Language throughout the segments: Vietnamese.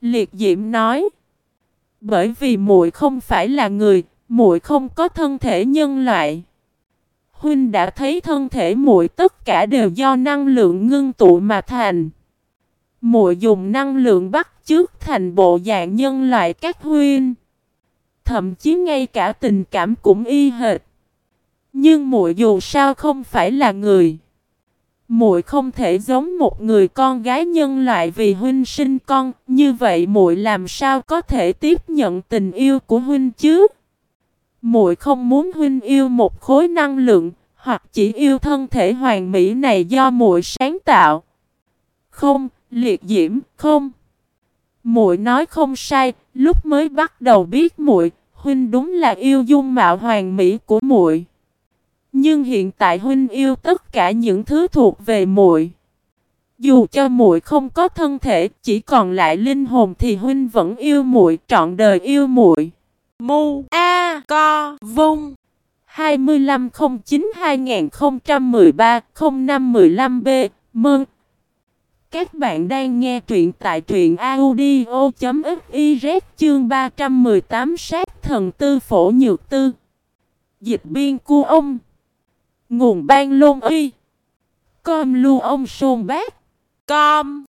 Liệt diễm nói. Bởi vì muội không phải là người, muội không có thân thể nhân loại. Huynh đã thấy thân thể muội tất cả đều do năng lượng ngưng tụ mà thành. Muội dùng năng lượng bắt chước thành bộ dạng nhân loại các huynh. Thậm chí ngay cả tình cảm cũng y hệt. Nhưng muội dù sao không phải là người. Muội không thể giống một người con gái nhân loại vì huynh sinh con, như vậy muội làm sao có thể tiếp nhận tình yêu của huynh chứ? Muội không muốn huynh yêu một khối năng lượng, hoặc chỉ yêu thân thể hoàn mỹ này do muội sáng tạo. Không, liệt diễm, không. Muội nói không sai, lúc mới bắt đầu biết muội, huynh đúng là yêu dung mạo hoàn mỹ của muội. Nhưng hiện tại huynh yêu tất cả những thứ thuộc về muội. Dù cho muội không có thân thể, chỉ còn lại linh hồn thì huynh vẫn yêu muội, trọn đời yêu muội. Mu A Co Vung 2509-2013-0515B Mừng! Các bạn đang nghe truyện tại truyện audio.fiz chương 318 sát thần tư phổ nhược tư. Dịch biên cu ông. Nguồn ban lôn y. Com lưu ông sôn bác. Com.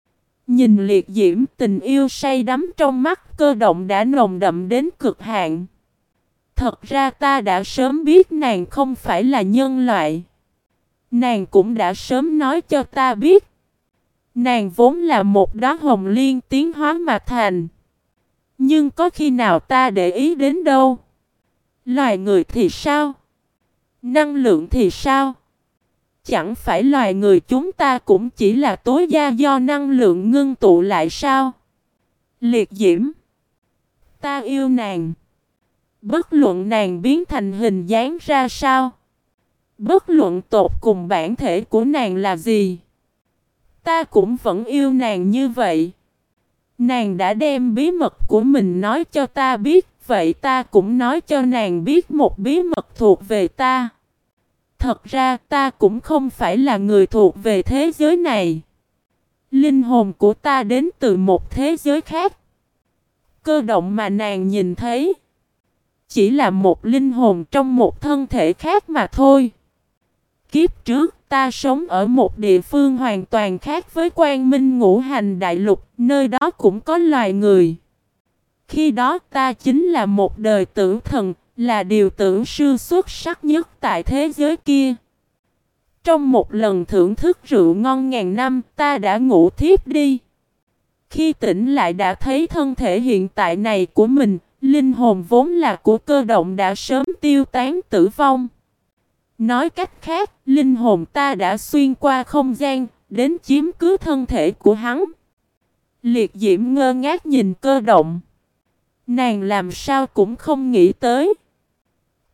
Nhìn liệt diễm tình yêu say đắm trong mắt cơ động đã nồng đậm đến cực hạn. Thật ra ta đã sớm biết nàng không phải là nhân loại. Nàng cũng đã sớm nói cho ta biết. Nàng vốn là một đóa hồng liên tiến hóa mà thành. Nhưng có khi nào ta để ý đến đâu? Loài người thì sao? Năng lượng thì sao? Chẳng phải loài người chúng ta cũng chỉ là tối gia do năng lượng ngưng tụ lại sao? Liệt diễm. Ta yêu nàng. Bất luận nàng biến thành hình dáng ra sao? Bất luận tột cùng bản thể của nàng là gì? Ta cũng vẫn yêu nàng như vậy. Nàng đã đem bí mật của mình nói cho ta biết. Vậy ta cũng nói cho nàng biết một bí mật thuộc về ta Thật ra, ta cũng không phải là người thuộc về thế giới này. Linh hồn của ta đến từ một thế giới khác. Cơ động mà nàng nhìn thấy. Chỉ là một linh hồn trong một thân thể khác mà thôi. Kiếp trước, ta sống ở một địa phương hoàn toàn khác với quan minh ngũ hành đại lục. Nơi đó cũng có loài người. Khi đó ta chính là một đời tử thần, là điều tưởng sư xuất sắc nhất tại thế giới kia. Trong một lần thưởng thức rượu ngon ngàn năm ta đã ngủ thiếp đi. Khi tỉnh lại đã thấy thân thể hiện tại này của mình, linh hồn vốn là của cơ động đã sớm tiêu tán tử vong. Nói cách khác, linh hồn ta đã xuyên qua không gian, đến chiếm cứ thân thể của hắn. Liệt diễm ngơ ngác nhìn cơ động. Nàng làm sao cũng không nghĩ tới.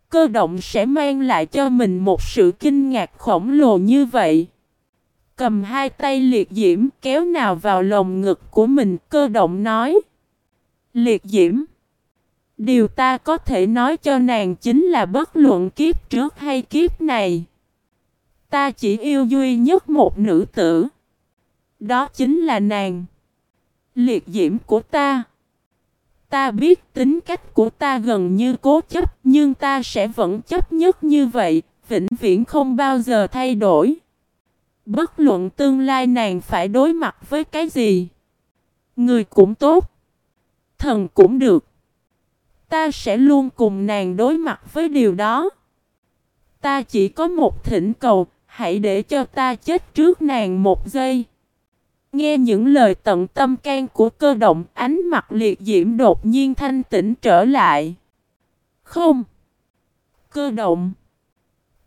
Cơ động sẽ mang lại cho mình một sự kinh ngạc khổng lồ như vậy. Cầm hai tay liệt diễm kéo nào vào lồng ngực của mình, cơ động nói. Liệt diễm. Điều ta có thể nói cho nàng chính là bất luận kiếp trước hay kiếp này. Ta chỉ yêu duy nhất một nữ tử. Đó chính là nàng. Liệt diễm của ta. Ta biết tính cách của ta gần như cố chấp, nhưng ta sẽ vẫn chấp nhất như vậy, vĩnh viễn không bao giờ thay đổi. Bất luận tương lai nàng phải đối mặt với cái gì. Người cũng tốt. Thần cũng được. Ta sẽ luôn cùng nàng đối mặt với điều đó. Ta chỉ có một thỉnh cầu, hãy để cho ta chết trước nàng một giây. Nghe những lời tận tâm can của cơ động, ánh mặt liệt diễm đột nhiên thanh tĩnh trở lại. Không. Cơ động.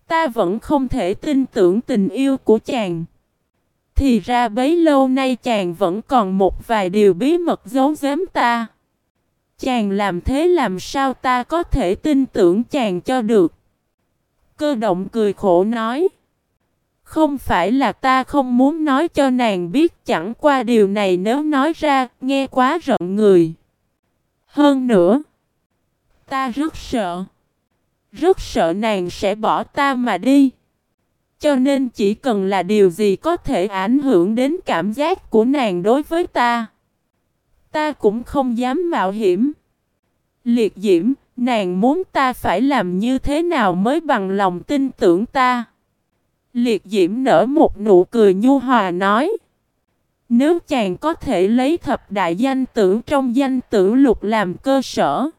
Ta vẫn không thể tin tưởng tình yêu của chàng. Thì ra bấy lâu nay chàng vẫn còn một vài điều bí mật giấu giếm ta. Chàng làm thế làm sao ta có thể tin tưởng chàng cho được. Cơ động cười khổ nói. Không phải là ta không muốn nói cho nàng biết chẳng qua điều này nếu nói ra nghe quá rợn người. Hơn nữa, ta rất sợ. Rất sợ nàng sẽ bỏ ta mà đi. Cho nên chỉ cần là điều gì có thể ảnh hưởng đến cảm giác của nàng đối với ta. Ta cũng không dám mạo hiểm. Liệt diễm, nàng muốn ta phải làm như thế nào mới bằng lòng tin tưởng ta. Liệt diễm nở một nụ cười nhu hòa nói. Nếu chàng có thể lấy thập đại danh tử trong danh tử lục làm cơ sở.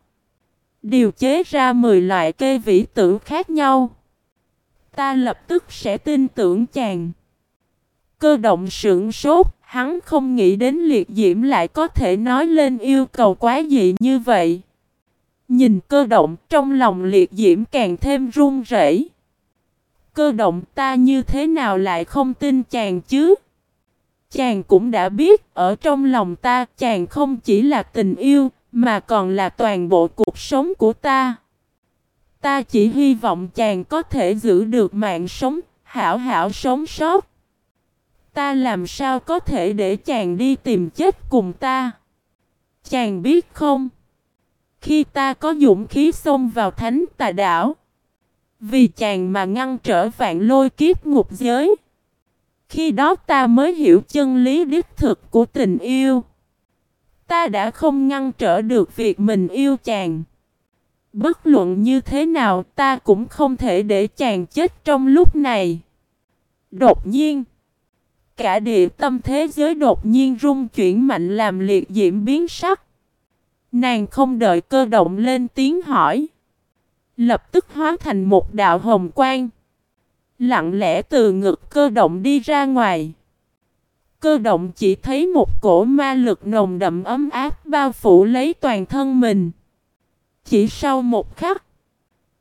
Điều chế ra 10 loại kê vĩ tử khác nhau. Ta lập tức sẽ tin tưởng chàng. Cơ động sững sốt, hắn không nghĩ đến liệt diễm lại có thể nói lên yêu cầu quá dị như vậy. Nhìn cơ động trong lòng liệt diễm càng thêm run rẩy. Cơ động ta như thế nào lại không tin chàng chứ? Chàng cũng đã biết ở trong lòng ta chàng không chỉ là tình yêu mà còn là toàn bộ cuộc sống của ta. Ta chỉ hy vọng chàng có thể giữ được mạng sống, hảo hảo sống sót. Ta làm sao có thể để chàng đi tìm chết cùng ta? Chàng biết không? Khi ta có dũng khí xông vào thánh tà đảo, vì chàng mà ngăn trở vạn lôi kiếp ngục giới. Khi đó ta mới hiểu chân lý đích thực của tình yêu. Ta đã không ngăn trở được việc mình yêu chàng. Bất luận như thế nào ta cũng không thể để chàng chết trong lúc này. Đột nhiên, cả địa tâm thế giới đột nhiên rung chuyển mạnh làm liệt diễm biến sắc. Nàng không đợi cơ động lên tiếng hỏi. Lập tức hóa thành một đạo hồng quang. Lặng lẽ từ ngực cơ động đi ra ngoài. Cơ động chỉ thấy một cổ ma lực nồng đậm ấm áp bao phủ lấy toàn thân mình. Chỉ sau một khắc,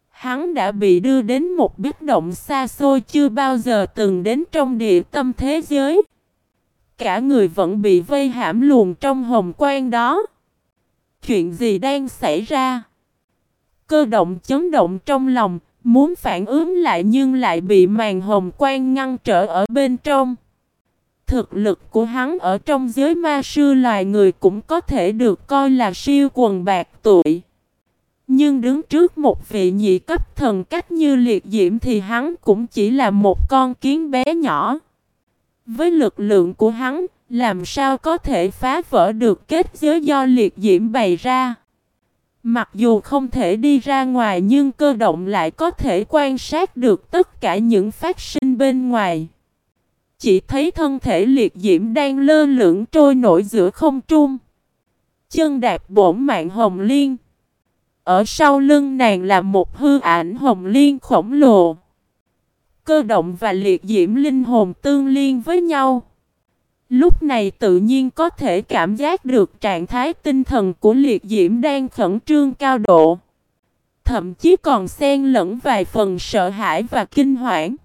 hắn đã bị đưa đến một biết động xa xôi chưa bao giờ từng đến trong địa tâm thế giới. Cả người vẫn bị vây hãm luồn trong hồng quang đó. Chuyện gì đang xảy ra? Cơ động chấn động trong lòng, muốn phản ứng lại nhưng lại bị màn hồng quang ngăn trở ở bên trong. Thực lực của hắn ở trong giới ma sư loài người cũng có thể được coi là siêu quần bạc tuổi. Nhưng đứng trước một vị nhị cấp thần cách như liệt diễm thì hắn cũng chỉ là một con kiến bé nhỏ. Với lực lượng của hắn, làm sao có thể phá vỡ được kết giới do liệt diễm bày ra? Mặc dù không thể đi ra ngoài nhưng cơ động lại có thể quan sát được tất cả những phát sinh bên ngoài. Chỉ thấy thân thể liệt diễm đang lơ lửng trôi nổi giữa không trung. Chân đạp bổn mạng hồng liên. Ở sau lưng nàng là một hư ảnh hồng liên khổng lồ. Cơ động và liệt diễm linh hồn tương liên với nhau. Lúc này tự nhiên có thể cảm giác được trạng thái tinh thần của liệt diễm đang khẩn trương cao độ. Thậm chí còn xen lẫn vài phần sợ hãi và kinh hoảng.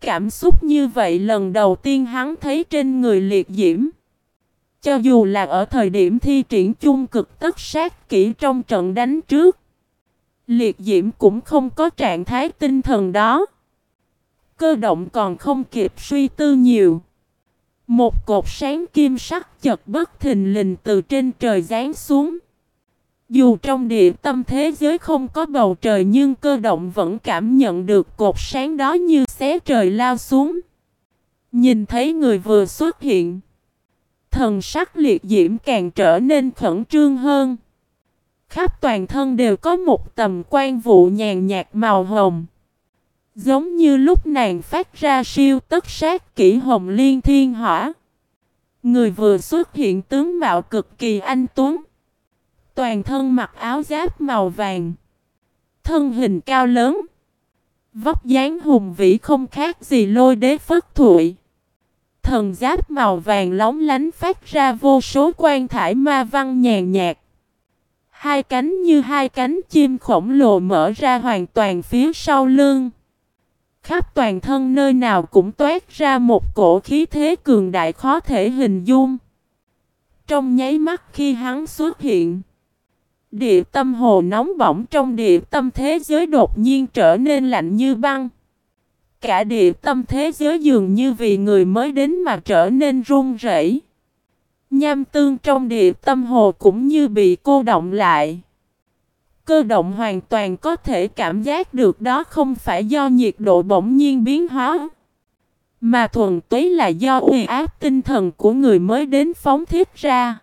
Cảm xúc như vậy lần đầu tiên hắn thấy trên người liệt diễm. Cho dù là ở thời điểm thi triển chung cực tất sát kỹ trong trận đánh trước. Liệt diễm cũng không có trạng thái tinh thần đó. Cơ động còn không kịp suy tư nhiều. Một cột sáng kim sắc chật bất thình lình từ trên trời giáng xuống. Dù trong địa tâm thế giới không có bầu trời nhưng cơ động vẫn cảm nhận được cột sáng đó như xé trời lao xuống. Nhìn thấy người vừa xuất hiện. Thần sắc liệt diễm càng trở nên khẩn trương hơn. Khắp toàn thân đều có một tầm quan vụ nhàn nhạt màu hồng. Giống như lúc nàng phát ra siêu tất sát kỹ hồng liên thiên hỏa. Người vừa xuất hiện tướng mạo cực kỳ anh tuấn. Toàn thân mặc áo giáp màu vàng. Thân hình cao lớn. Vóc dáng hùng vĩ không khác gì lôi đế phất thụy. Thần giáp màu vàng lóng lánh phát ra vô số quan thải ma văn nhàn nhạt. Hai cánh như hai cánh chim khổng lồ mở ra hoàn toàn phía sau lưng. Khắp toàn thân nơi nào cũng toát ra một cổ khí thế cường đại khó thể hình dung. Trong nháy mắt khi hắn xuất hiện, địa tâm hồ nóng bỏng trong địa tâm thế giới đột nhiên trở nên lạnh như băng. Cả địa tâm thế giới dường như vì người mới đến mà trở nên run rẩy. Nham tương trong địa tâm hồ cũng như bị cô động lại. Cơ động hoàn toàn có thể cảm giác được đó không phải do nhiệt độ bỗng nhiên biến hóa. Mà thuần túy là do uy áp tinh thần của người mới đến phóng thiết ra.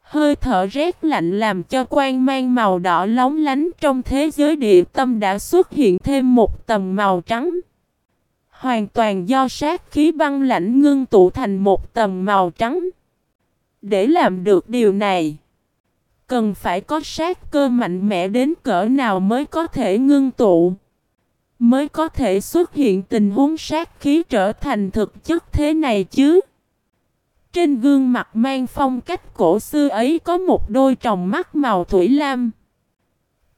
Hơi thở rét lạnh làm cho quan mang màu đỏ lóng lánh trong thế giới địa tâm đã xuất hiện thêm một tầng màu trắng. Hoàn toàn do sát khí băng lạnh ngưng tụ thành một tầng màu trắng. Để làm được điều này, cần phải có sát cơ mạnh mẽ đến cỡ nào mới có thể ngưng tụ. Mới có thể xuất hiện tình huống sát khí trở thành thực chất thế này chứ. Trên gương mặt mang phong cách cổ xưa ấy có một đôi tròng mắt màu thủy lam.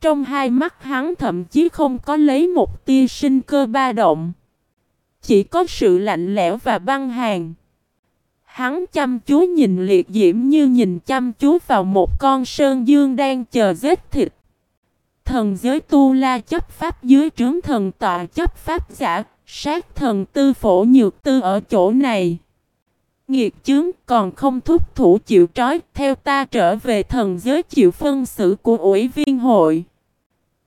Trong hai mắt hắn thậm chí không có lấy một tia sinh cơ ba động. Chỉ có sự lạnh lẽo và băng hàng. Hắn chăm chú nhìn liệt diễm như nhìn chăm chú vào một con sơn dương đang chờ giết thịt. Thần giới tu la chấp pháp dưới trướng thần tọa chấp pháp giả, sát thần tư phổ nhược tư ở chỗ này. Nghiệt chướng còn không thúc thủ chịu trói, theo ta trở về thần giới chịu phân xử của ủy viên hội.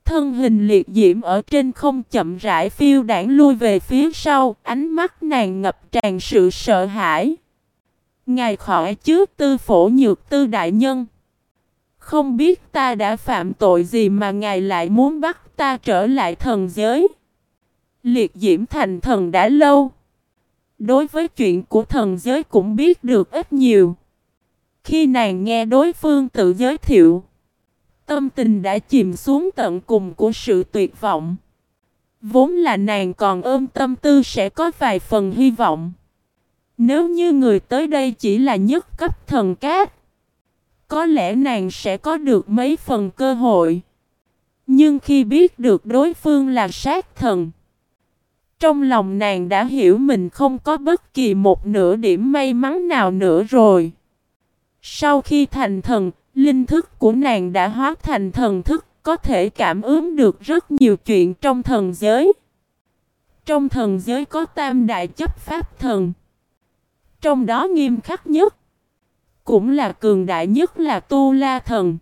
Thân hình liệt diễm ở trên không chậm rãi phiêu đảng lui về phía sau, ánh mắt nàng ngập tràn sự sợ hãi. Ngài khỏi chứ tư phổ nhược tư đại nhân. Không biết ta đã phạm tội gì mà ngài lại muốn bắt ta trở lại thần giới. Liệt diễm thành thần đã lâu. Đối với chuyện của thần giới cũng biết được ít nhiều. Khi nàng nghe đối phương tự giới thiệu, tâm tình đã chìm xuống tận cùng của sự tuyệt vọng. Vốn là nàng còn ôm tâm tư sẽ có vài phần hy vọng. Nếu như người tới đây chỉ là nhất cấp thần cát, có lẽ nàng sẽ có được mấy phần cơ hội. Nhưng khi biết được đối phương là sát thần, trong lòng nàng đã hiểu mình không có bất kỳ một nửa điểm may mắn nào nữa rồi. Sau khi thành thần, linh thức của nàng đã hóa thành thần thức, có thể cảm ứng được rất nhiều chuyện trong thần giới. Trong thần giới có tam đại chấp pháp thần. Trong đó nghiêm khắc nhất, cũng là cường đại nhất là Tu La Thần.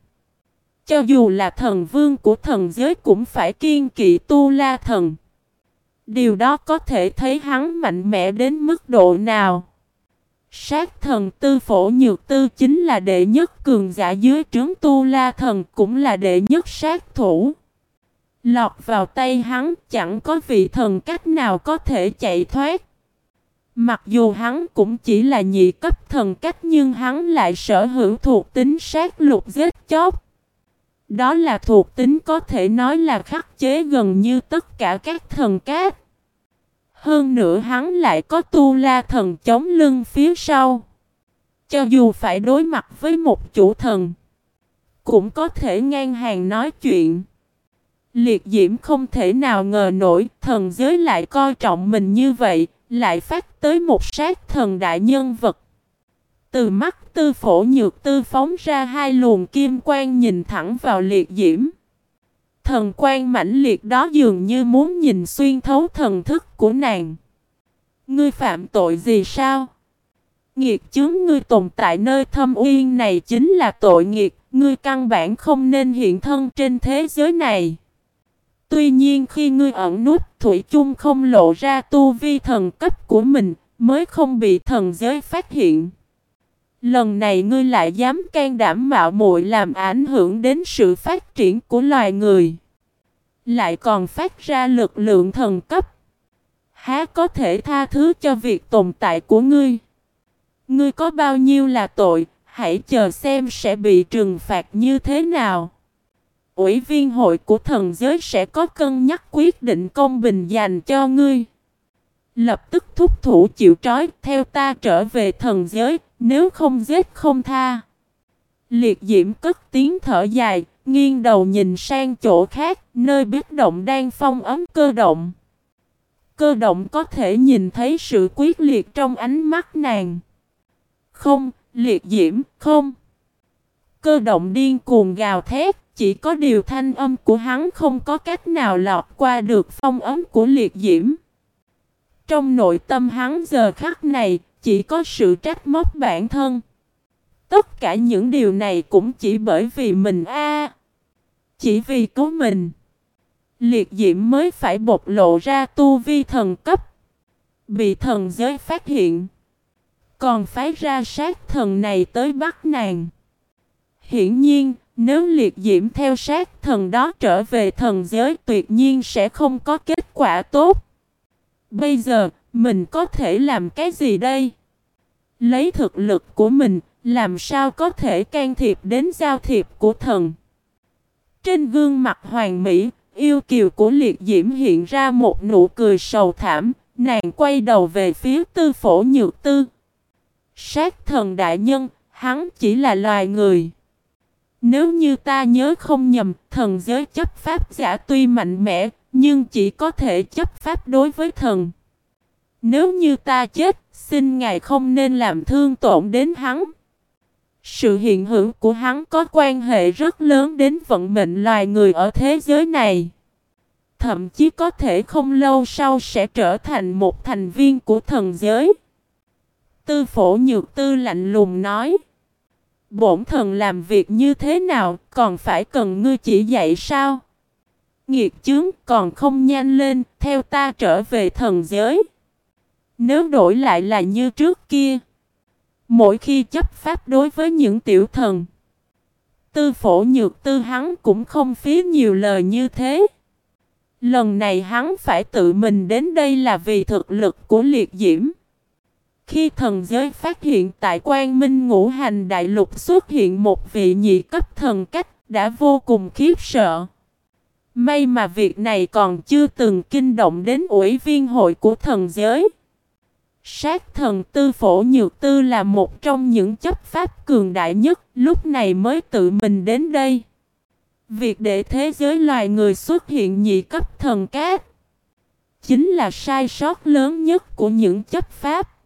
Cho dù là thần vương của thần giới cũng phải kiên kỵ Tu La Thần. Điều đó có thể thấy hắn mạnh mẽ đến mức độ nào. Sát thần tư phổ nhược tư chính là đệ nhất cường giả dưới trướng tu la thần cũng là đệ nhất sát thủ. Lọt vào tay hắn chẳng có vị thần cách nào có thể chạy thoát. Mặc dù hắn cũng chỉ là nhị cấp thần cách nhưng hắn lại sở hữu thuộc tính sát lục giết chóc. Đó là thuộc tính có thể nói là khắc chế gần như tất cả các thần cát. Hơn nữa hắn lại có tu la thần chống lưng phía sau. Cho dù phải đối mặt với một chủ thần, cũng có thể ngang hàng nói chuyện. Liệt diễm không thể nào ngờ nổi thần giới lại coi trọng mình như vậy, lại phát tới một sát thần đại nhân vật. Từ mắt tư phổ nhược tư phóng ra hai luồng kim quang nhìn thẳng vào liệt diễm. Thần quan mãnh liệt đó dường như muốn nhìn xuyên thấu thần thức của nàng. Ngươi phạm tội gì sao? Nghiệt chứng ngươi tồn tại nơi thâm uyên này chính là tội nghiệt, ngươi căn bản không nên hiện thân trên thế giới này. Tuy nhiên khi ngươi ẩn nút, Thủy chung không lộ ra tu vi thần cấp của mình, mới không bị thần giới phát hiện. Lần này ngươi lại dám can đảm mạo muội làm ảnh hưởng đến sự phát triển của loài người. Lại còn phát ra lực lượng thần cấp. Há có thể tha thứ cho việc tồn tại của ngươi. Ngươi có bao nhiêu là tội, hãy chờ xem sẽ bị trừng phạt như thế nào. Ủy viên hội của thần giới sẽ có cân nhắc quyết định công bình dành cho ngươi. Lập tức thúc thủ chịu trói theo ta trở về thần giới, nếu không giết không tha. Liệt diễm cất tiếng thở dài, nghiêng đầu nhìn sang chỗ khác, nơi biết động đang phong ấm cơ động. Cơ động có thể nhìn thấy sự quyết liệt trong ánh mắt nàng. Không, liệt diễm, không. Cơ động điên cuồng gào thét, chỉ có điều thanh âm của hắn không có cách nào lọt qua được phong ấm của liệt diễm. Trong nội tâm hắn giờ khắc này, chỉ có sự trách móc bản thân. Tất cả những điều này cũng chỉ bởi vì mình a Chỉ vì cố mình. Liệt diễm mới phải bộc lộ ra tu vi thần cấp. Bị thần giới phát hiện. Còn phái ra sát thần này tới bắt nàng. Hiển nhiên, nếu liệt diễm theo sát thần đó trở về thần giới tuyệt nhiên sẽ không có kết quả tốt. Bây giờ, mình có thể làm cái gì đây? Lấy thực lực của mình, làm sao có thể can thiệp đến giao thiệp của thần? Trên gương mặt hoàng mỹ, yêu kiều của liệt diễm hiện ra một nụ cười sầu thảm, nàng quay đầu về phía tư phổ nhược tư. Sát thần đại nhân, hắn chỉ là loài người. Nếu như ta nhớ không nhầm, thần giới chấp pháp giả tuy mạnh mẽ, nhưng chỉ có thể chấp pháp đối với thần. Nếu như ta chết, xin ngài không nên làm thương tổn đến hắn. Sự hiện hữu của hắn có quan hệ rất lớn đến vận mệnh loài người ở thế giới này. Thậm chí có thể không lâu sau sẽ trở thành một thành viên của thần giới. Tư phổ nhược tư lạnh lùng nói. Bổn thần làm việc như thế nào còn phải cần ngươi chỉ dạy sao? Nghiệt chướng còn không nhanh lên, theo ta trở về thần giới. Nếu đổi lại là như trước kia. Mỗi khi chấp pháp đối với những tiểu thần. Tư phổ nhược tư hắn cũng không phí nhiều lời như thế. Lần này hắn phải tự mình đến đây là vì thực lực của liệt diễm. Khi thần giới phát hiện tại quan minh ngũ hành đại lục xuất hiện một vị nhị cấp thần cách đã vô cùng khiếp sợ. May mà việc này còn chưa từng kinh động đến ủy viên hội của thần giới. Sát thần tư phổ nhược tư là một trong những chấp pháp cường đại nhất, lúc này mới tự mình đến đây. Việc để thế giới loài người xuất hiện nhị cấp thần cát, chính là sai sót lớn nhất của những chấp pháp.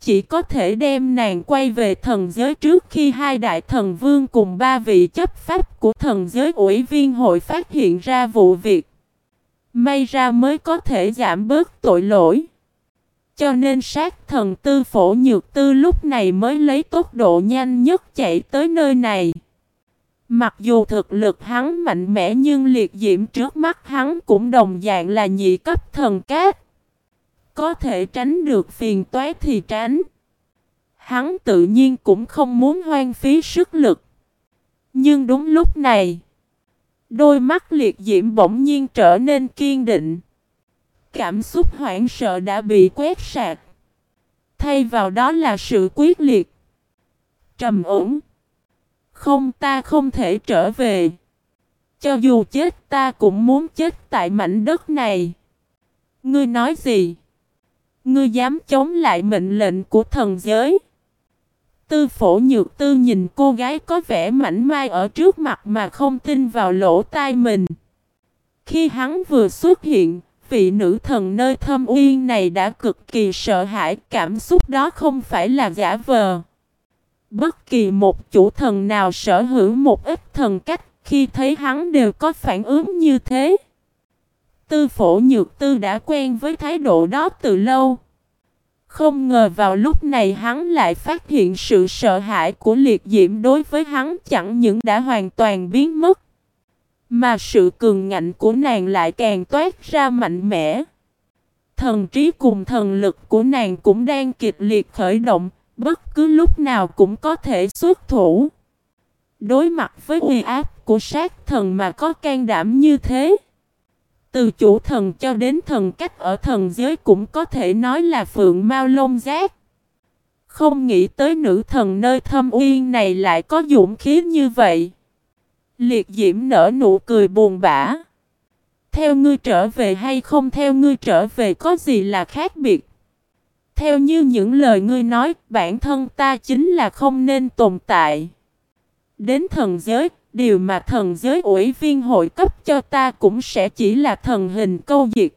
Chỉ có thể đem nàng quay về thần giới trước khi hai đại thần vương cùng ba vị chấp pháp của thần giới ủy viên hội phát hiện ra vụ việc. May ra mới có thể giảm bớt tội lỗi. Cho nên sát thần tư phổ nhược tư lúc này mới lấy tốc độ nhanh nhất chạy tới nơi này. Mặc dù thực lực hắn mạnh mẽ nhưng liệt diễm trước mắt hắn cũng đồng dạng là nhị cấp thần cát. Có thể tránh được phiền toái thì tránh. Hắn tự nhiên cũng không muốn hoang phí sức lực. Nhưng đúng lúc này, đôi mắt liệt diễm bỗng nhiên trở nên kiên định. Cảm xúc hoảng sợ đã bị quét sạc. Thay vào đó là sự quyết liệt. Trầm ổn. Không ta không thể trở về. Cho dù chết ta cũng muốn chết tại mảnh đất này. Ngươi nói gì? Ngươi dám chống lại mệnh lệnh của thần giới? Tư phổ nhược tư nhìn cô gái có vẻ mảnh mai ở trước mặt mà không tin vào lỗ tai mình. Khi hắn vừa xuất hiện, vị nữ thần nơi thâm uyên này đã cực kỳ sợ hãi, cảm xúc đó không phải là giả vờ. Bất kỳ một chủ thần nào sở hữu một ít thần cách, khi thấy hắn đều có phản ứng như thế. Tư phổ nhược tư đã quen với thái độ đó từ lâu. Không ngờ vào lúc này hắn lại phát hiện sự sợ hãi của liệt diễm đối với hắn chẳng những đã hoàn toàn biến mất. Mà sự cường ngạnh của nàng lại càng toát ra mạnh mẽ. Thần trí cùng thần lực của nàng cũng đang kịch liệt khởi động, bất cứ lúc nào cũng có thể xuất thủ. Đối mặt với uy áp của sát thần mà có can đảm như thế. Từ chủ thần cho đến thần cách ở thần giới cũng có thể nói là phượng mau lông giác. Không nghĩ tới nữ thần nơi thâm uyên này lại có dũng khí như vậy. Liệt diễm nở nụ cười buồn bã. Theo ngươi trở về hay không theo ngươi trở về có gì là khác biệt? Theo như những lời ngươi nói, bản thân ta chính là không nên tồn tại. Đến thần giới, điều mà thần giới ủy viên hội cấp cho ta cũng sẽ chỉ là thần hình câu diệt.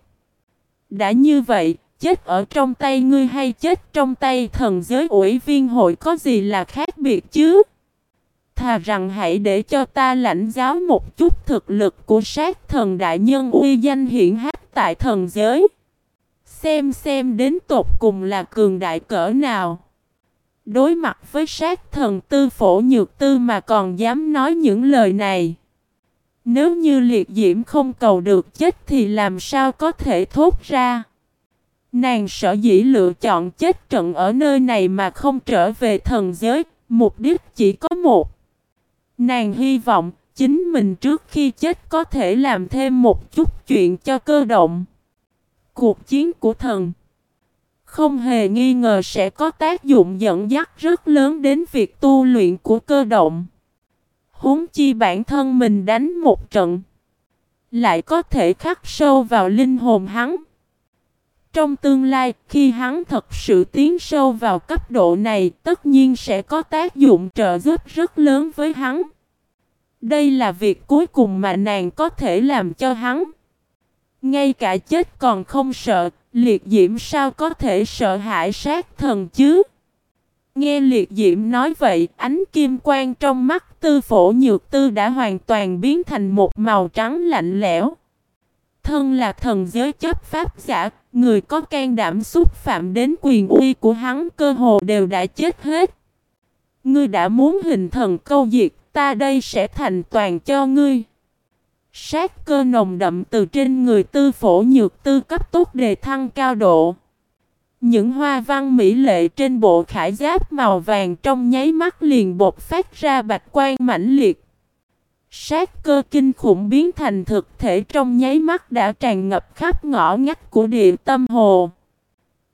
Đã như vậy, chết ở trong tay ngươi hay chết trong tay thần giới ủy viên hội có gì là khác biệt chứ? Thà rằng hãy để cho ta lãnh giáo một chút thực lực của sát thần đại nhân uy danh hiển hách tại thần giới. Xem xem đến tột cùng là cường đại cỡ nào. Đối mặt với sát thần tư phổ nhược tư mà còn dám nói những lời này. Nếu như liệt diễm không cầu được chết thì làm sao có thể thốt ra. Nàng sợ dĩ lựa chọn chết trận ở nơi này mà không trở về thần giới, mục đích chỉ có một. Nàng hy vọng chính mình trước khi chết có thể làm thêm một chút chuyện cho cơ động. Cuộc chiến của thần không hề nghi ngờ sẽ có tác dụng dẫn dắt rất lớn đến việc tu luyện của cơ động. Huống chi bản thân mình đánh một trận lại có thể khắc sâu vào linh hồn hắn. Trong tương lai, khi hắn thật sự tiến sâu vào cấp độ này, tất nhiên sẽ có tác dụng trợ giúp rất lớn với hắn. Đây là việc cuối cùng mà nàng có thể làm cho hắn. Ngay cả chết còn không sợ, liệt diễm sao có thể sợ hãi sát thần chứ? Nghe liệt diễm nói vậy, ánh kim quang trong mắt tư phổ nhược tư đã hoàn toàn biến thành một màu trắng lạnh lẽo. Thân là thần giới chấp pháp giả, người có can đảm xúc phạm đến quyền uy của hắn cơ hồ đều đã chết hết. Ngươi đã muốn hình thần câu diệt, ta đây sẽ thành toàn cho ngươi. Sát cơ nồng đậm từ trên người tư phổ nhược tư cấp tốt đề thăng cao độ. Những hoa văn mỹ lệ trên bộ khải giáp màu vàng trong nháy mắt liền bột phát ra bạch quan mãnh liệt. Sát cơ kinh khủng biến thành thực thể trong nháy mắt đã tràn ngập khắp ngõ ngách của địa tâm hồ.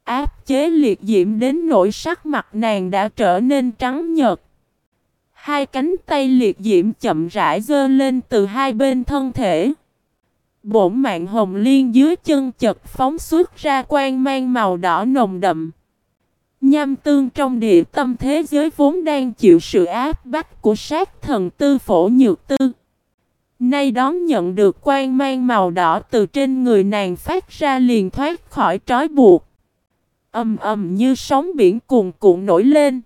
Áp chế liệt diễm đến nỗi sắc mặt nàng đã trở nên trắng nhợt. Hai cánh tay liệt diễm chậm rãi dơ lên từ hai bên thân thể. Bổn mạng hồng liên dưới chân chật phóng xuất ra quang mang màu đỏ nồng đậm. Nham tương trong địa tâm thế giới vốn đang chịu sự áp bách của sát thần tư phổ nhược tư. Nay đón nhận được quang mang màu đỏ từ trên người nàng phát ra liền thoát khỏi trói buộc. Âm ầm như sóng biển cuồn cuộn nổi lên.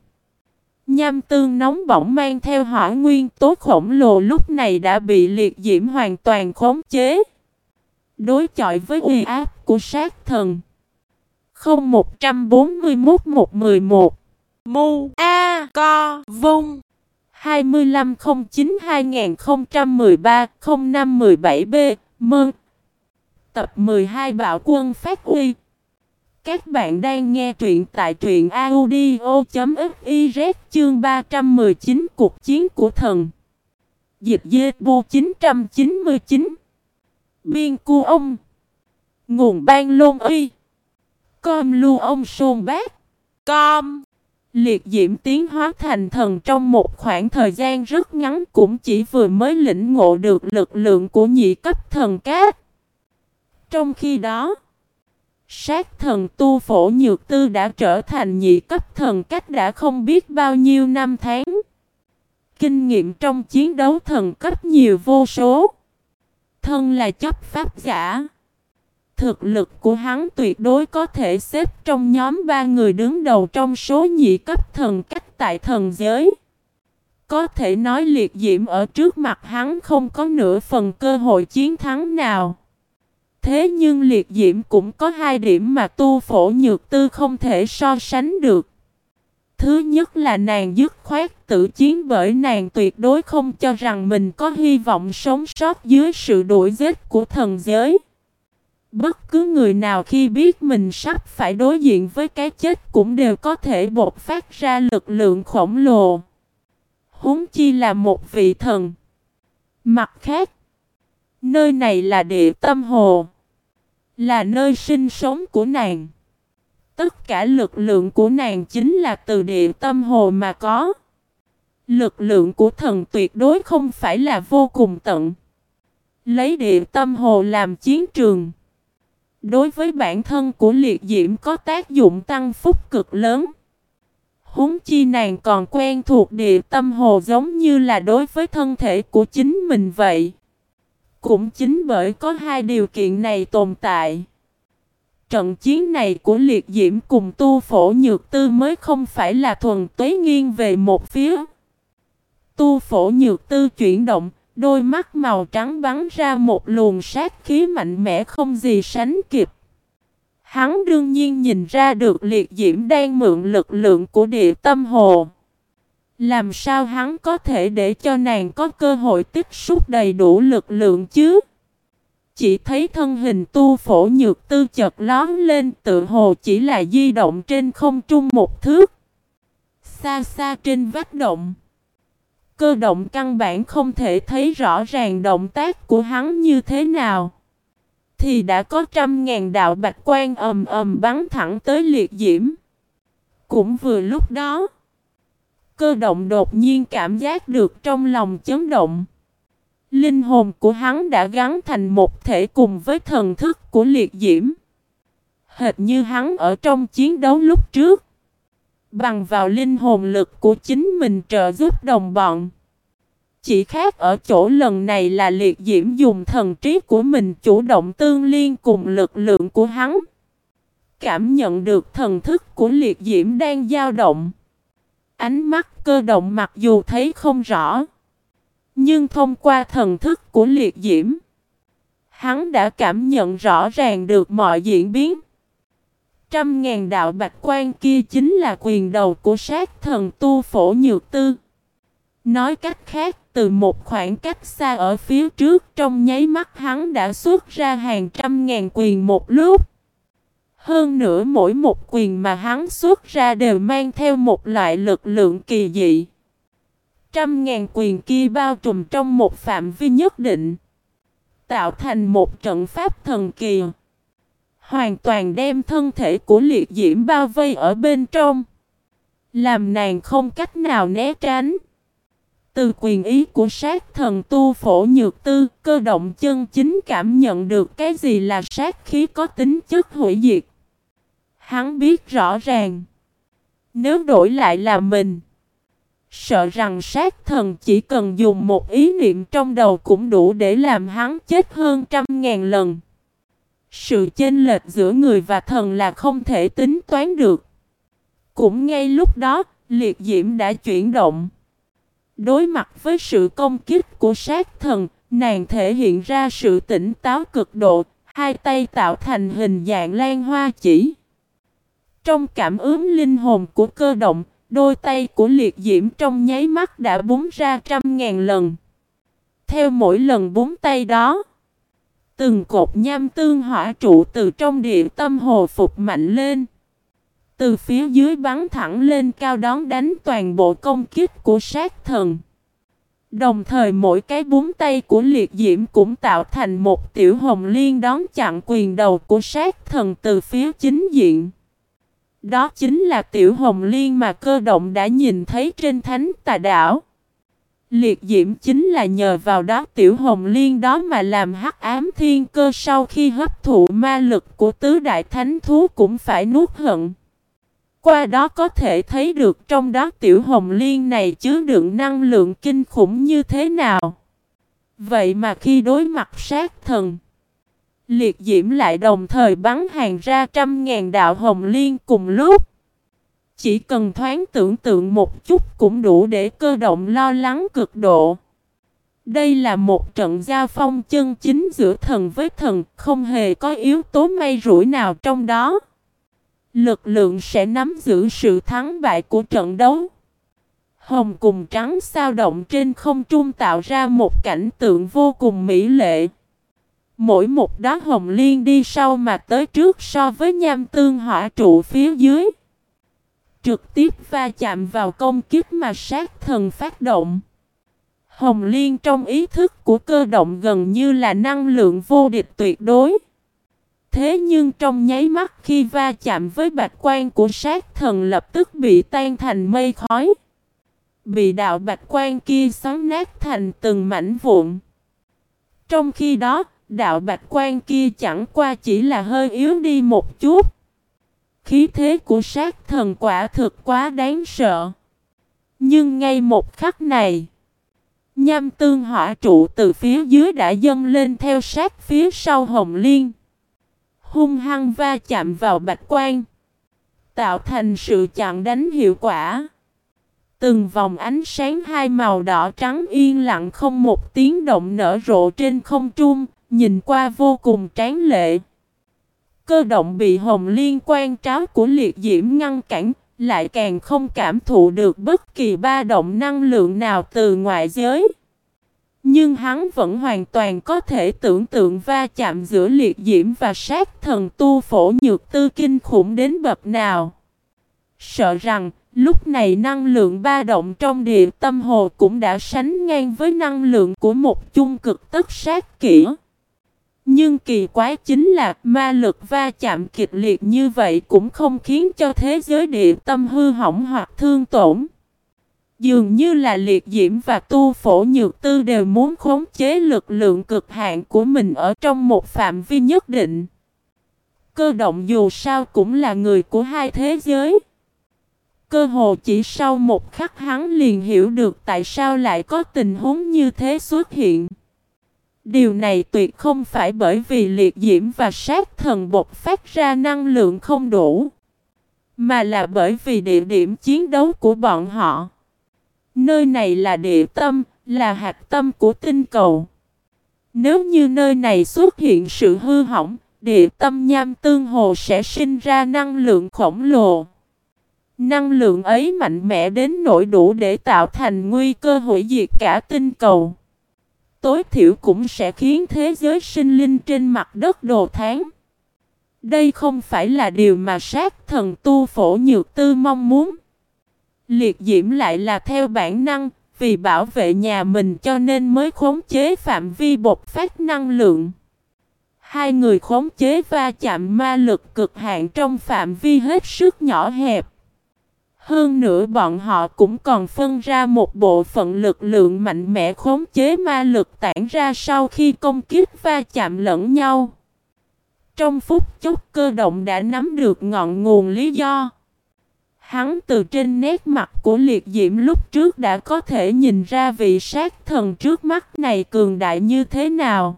Nham tương nóng bỏng mang theo hỏa nguyên tố khổng lồ lúc này đã bị liệt diễm hoàn toàn khống chế. Đối chọi với uy áp của sát thần. 0141 111 Mu A Co Vung. 2509-2013-0517B Mơn Tập 12 Bạo Quân Phát Uy các bạn đang nghe truyện tại truyện audio.fiz chương 319 Cuộc Chiến của Thần. Dịch dê bu 999 Biên cu ông. Nguồn ban lôn uy. Com lưu ông sôn bác. Com Liệt diễm tiến hóa thành thần trong một khoảng thời gian rất ngắn cũng chỉ vừa mới lĩnh ngộ được lực lượng của nhị cấp thần cát. Trong khi đó, sát thần tu phổ nhược tư đã trở thành nhị cấp thần cách đã không biết bao nhiêu năm tháng. Kinh nghiệm trong chiến đấu thần cấp nhiều vô số. Thân là chấp pháp giả. Thực lực của hắn tuyệt đối có thể xếp trong nhóm ba người đứng đầu trong số nhị cấp thần cách tại thần giới. Có thể nói liệt diễm ở trước mặt hắn không có nửa phần cơ hội chiến thắng nào. Thế nhưng liệt diễm cũng có hai điểm mà tu phổ nhược tư không thể so sánh được. Thứ nhất là nàng dứt khoát tự chiến bởi nàng tuyệt đối không cho rằng mình có hy vọng sống sót dưới sự đuổi giết của thần giới. Bất cứ người nào khi biết mình sắp phải đối diện với cái chết cũng đều có thể bộc phát ra lực lượng khổng lồ. Huống chi là một vị thần. Mặt khác, nơi này là địa tâm hồ. Là nơi sinh sống của nàng. Tất cả lực lượng của nàng chính là từ địa tâm hồ mà có. Lực lượng của thần tuyệt đối không phải là vô cùng tận. Lấy địa tâm hồ làm chiến trường. Đối với bản thân của liệt diễm có tác dụng tăng phúc cực lớn. Húng chi nàng còn quen thuộc địa tâm hồ giống như là đối với thân thể của chính mình vậy. Cũng chính bởi có hai điều kiện này tồn tại. Trận chiến này của liệt diễm cùng tu phổ nhược tư mới không phải là thuần tuế nghiêng về một phía. Tu phổ nhược tư chuyển động, Đôi mắt màu trắng bắn ra một luồng sát khí mạnh mẽ không gì sánh kịp. Hắn đương nhiên nhìn ra được liệt diễm đang mượn lực lượng của địa tâm hồ. Làm sao hắn có thể để cho nàng có cơ hội tích xúc đầy đủ lực lượng chứ? Chỉ thấy thân hình tu phổ nhược tư chật lón lên tự hồ chỉ là di động trên không trung một thước. Xa xa trên vách động. cơ động căn bản không thể thấy rõ ràng động tác của hắn như thế nào. Thì đã có trăm ngàn đạo bạch quan ầm ầm bắn thẳng tới liệt diễm. Cũng vừa lúc đó, cơ động đột nhiên cảm giác được trong lòng chấn động. Linh hồn của hắn đã gắn thành một thể cùng với thần thức của liệt diễm. Hệt như hắn ở trong chiến đấu lúc trước. Bằng vào linh hồn lực của chính mình trợ giúp đồng bọn. Chỉ khác ở chỗ lần này là liệt diễm dùng thần trí của mình chủ động tương liên cùng lực lượng của hắn. Cảm nhận được thần thức của liệt diễm đang dao động. Ánh mắt cơ động mặc dù thấy không rõ. Nhưng thông qua thần thức của liệt diễm. Hắn đã cảm nhận rõ ràng được mọi diễn biến. Trăm ngàn đạo bạch quan kia chính là quyền đầu của sát thần tu phổ nhược tư. Nói cách khác, từ một khoảng cách xa ở phía trước trong nháy mắt hắn đã xuất ra hàng trăm ngàn quyền một lúc. Hơn nữa mỗi một quyền mà hắn xuất ra đều mang theo một loại lực lượng kỳ dị. Trăm ngàn quyền kia bao trùm trong một phạm vi nhất định. Tạo thành một trận pháp thần kỳ. Hoàn toàn đem thân thể của liệt diễm bao vây ở bên trong. Làm nàng không cách nào né tránh. Từ quyền ý của sát thần tu phổ nhược tư, cơ động chân chính cảm nhận được cái gì là sát khí có tính chất hủy diệt. Hắn biết rõ ràng. Nếu đổi lại là mình. Sợ rằng sát thần chỉ cần dùng một ý niệm trong đầu cũng đủ để làm hắn chết hơn trăm ngàn lần. Sự chênh lệch giữa người và thần là không thể tính toán được. Cũng ngay lúc đó, liệt diễm đã chuyển động. Đối mặt với sự công kích của sát thần, nàng thể hiện ra sự tỉnh táo cực độ, hai tay tạo thành hình dạng lan hoa chỉ. Trong cảm ứng linh hồn của cơ động, đôi tay của liệt diễm trong nháy mắt đã búng ra trăm ngàn lần. Theo mỗi lần búng tay đó, từng cột nham tương hỏa trụ từ trong địa tâm hồ phục mạnh lên. Từ phía dưới bắn thẳng lên cao đón đánh toàn bộ công kích của sát thần. Đồng thời mỗi cái búng tay của liệt diễm cũng tạo thành một tiểu hồng liên đón chặn quyền đầu của sát thần từ phía chính diện. Đó chính là tiểu hồng liên mà cơ động đã nhìn thấy trên thánh tà đảo. Liệt diễm chính là nhờ vào đó tiểu hồng liên đó mà làm hắc ám thiên cơ sau khi hấp thụ ma lực của tứ đại thánh thú cũng phải nuốt hận. Qua đó có thể thấy được trong đó tiểu hồng liên này chứa đựng năng lượng kinh khủng như thế nào. Vậy mà khi đối mặt sát thần, liệt diễm lại đồng thời bắn hàng ra trăm ngàn đạo hồng liên cùng lúc. Chỉ cần thoáng tưởng tượng một chút cũng đủ để cơ động lo lắng cực độ. Đây là một trận giao phong chân chính giữa thần với thần, không hề có yếu tố may rủi nào trong đó. Lực lượng sẽ nắm giữ sự thắng bại của trận đấu. Hồng cùng trắng sao động trên không trung tạo ra một cảnh tượng vô cùng mỹ lệ. Mỗi một đá hồng liên đi sau mà tới trước so với nham tương hỏa trụ phía dưới. Trực tiếp va chạm vào công kiếp mà sát thần phát động. Hồng liên trong ý thức của cơ động gần như là năng lượng vô địch tuyệt đối. Thế nhưng trong nháy mắt khi va chạm với bạch quan của sát thần lập tức bị tan thành mây khói. Bị đạo bạch quan kia xoắn nát thành từng mảnh vụn. Trong khi đó, đạo bạch quan kia chẳng qua chỉ là hơi yếu đi một chút. Khí thế của sát thần quả thực quá đáng sợ. Nhưng ngay một khắc này, nham tương hỏa trụ từ phía dưới đã dâng lên theo sát phía sau hồng liên hung hăng va chạm vào bạch quan, tạo thành sự chặn đánh hiệu quả. Từng vòng ánh sáng hai màu đỏ trắng yên lặng không một tiếng động nở rộ trên không trung, nhìn qua vô cùng tráng lệ. Cơ động bị hồng liên quan tráo của liệt diễm ngăn cản, lại càng không cảm thụ được bất kỳ ba động năng lượng nào từ ngoại giới. Nhưng hắn vẫn hoàn toàn có thể tưởng tượng va chạm giữa liệt diễm và sát thần tu phổ nhược tư kinh khủng đến bậc nào. Sợ rằng, Lúc này năng lượng ba động trong địa tâm hồ cũng đã sánh ngang với năng lượng của một chung cực tất sát kỹ. Nhưng kỳ quái chính là ma lực va chạm kịch liệt như vậy cũng không khiến cho thế giới địa tâm hư hỏng hoặc thương tổn. Dường như là liệt diễm và tu phổ nhược tư đều muốn khống chế lực lượng cực hạn của mình ở trong một phạm vi nhất định. Cơ động dù sao cũng là người của hai thế giới. Cơ hồ chỉ sau một khắc hắn liền hiểu được tại sao lại có tình huống như thế xuất hiện. Điều này tuyệt không phải bởi vì liệt diễm và sát thần bộc phát ra năng lượng không đủ. Mà là bởi vì địa điểm chiến đấu của bọn họ. Nơi này là địa tâm, là hạt tâm của tinh cầu. Nếu như nơi này xuất hiện sự hư hỏng, địa tâm nham tương hồ sẽ sinh ra năng lượng khổng lồ. Năng lượng ấy mạnh mẽ đến nỗi đủ để tạo thành nguy cơ hủy diệt cả tinh cầu. Tối thiểu cũng sẽ khiến thế giới sinh linh trên mặt đất đồ tháng. Đây không phải là điều mà sát thần tu phổ nhược tư mong muốn. Liệt diễm lại là theo bản năng, vì bảo vệ nhà mình cho nên mới khống chế phạm vi bộc phát năng lượng. Hai người khống chế va chạm ma lực cực hạn trong phạm vi hết sức nhỏ hẹp. Hơn nữa bọn họ cũng còn phân ra một bộ phận lực lượng mạnh mẽ khống chế ma lực tản ra sau khi công kích va chạm lẫn nhau. Trong phút chốc cơ động đã nắm được ngọn nguồn lý do. Hắn từ trên nét mặt của liệt diễm lúc trước đã có thể nhìn ra vị sát thần trước mắt này cường đại như thế nào.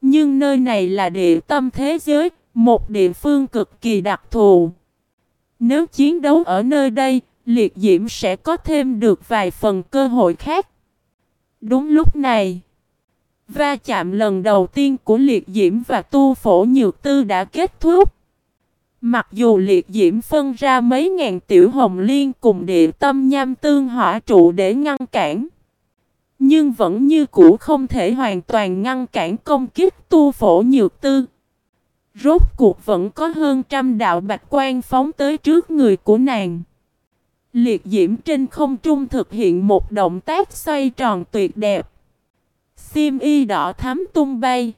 Nhưng nơi này là địa tâm thế giới, một địa phương cực kỳ đặc thù. Nếu chiến đấu ở nơi đây, liệt diễm sẽ có thêm được vài phần cơ hội khác. Đúng lúc này, va chạm lần đầu tiên của liệt diễm và tu phổ nhược tư đã kết thúc. Mặc dù liệt diễm phân ra mấy ngàn tiểu hồng liên cùng địa tâm nham tương hỏa trụ để ngăn cản. Nhưng vẫn như cũ không thể hoàn toàn ngăn cản công kích tu phổ nhược tư. Rốt cuộc vẫn có hơn trăm đạo bạch quan phóng tới trước người của nàng. Liệt diễm trên không trung thực hiện một động tác xoay tròn tuyệt đẹp. Xiêm y đỏ thắm tung bay.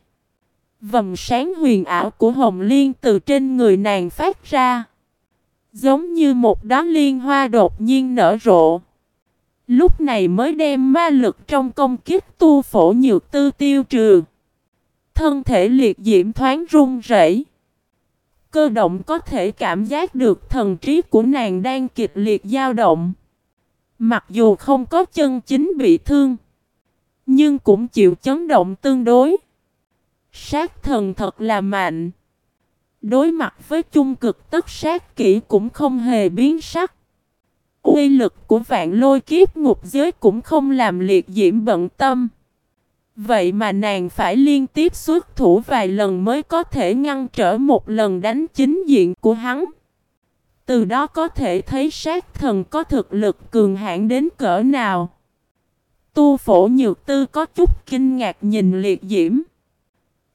Vầng sáng huyền ảo của hồng liên từ trên người nàng phát ra. Giống như một đóa liên hoa đột nhiên nở rộ. Lúc này mới đem ma lực trong công kích tu phổ nhược tư tiêu trừ. Thân thể liệt diễm thoáng run rẩy. Cơ động có thể cảm giác được thần trí của nàng đang kịch liệt dao động. Mặc dù không có chân chính bị thương, nhưng cũng chịu chấn động tương đối. Sát thần thật là mạnh. Đối mặt với chung cực tất sát kỹ cũng không hề biến sắc. Uy lực của vạn lôi kiếp ngục giới cũng không làm liệt diễm bận tâm. Vậy mà nàng phải liên tiếp xuất thủ vài lần mới có thể ngăn trở một lần đánh chính diện của hắn. Từ đó có thể thấy sát thần có thực lực cường hãn đến cỡ nào. Tu phổ nhược tư có chút kinh ngạc nhìn liệt diễm.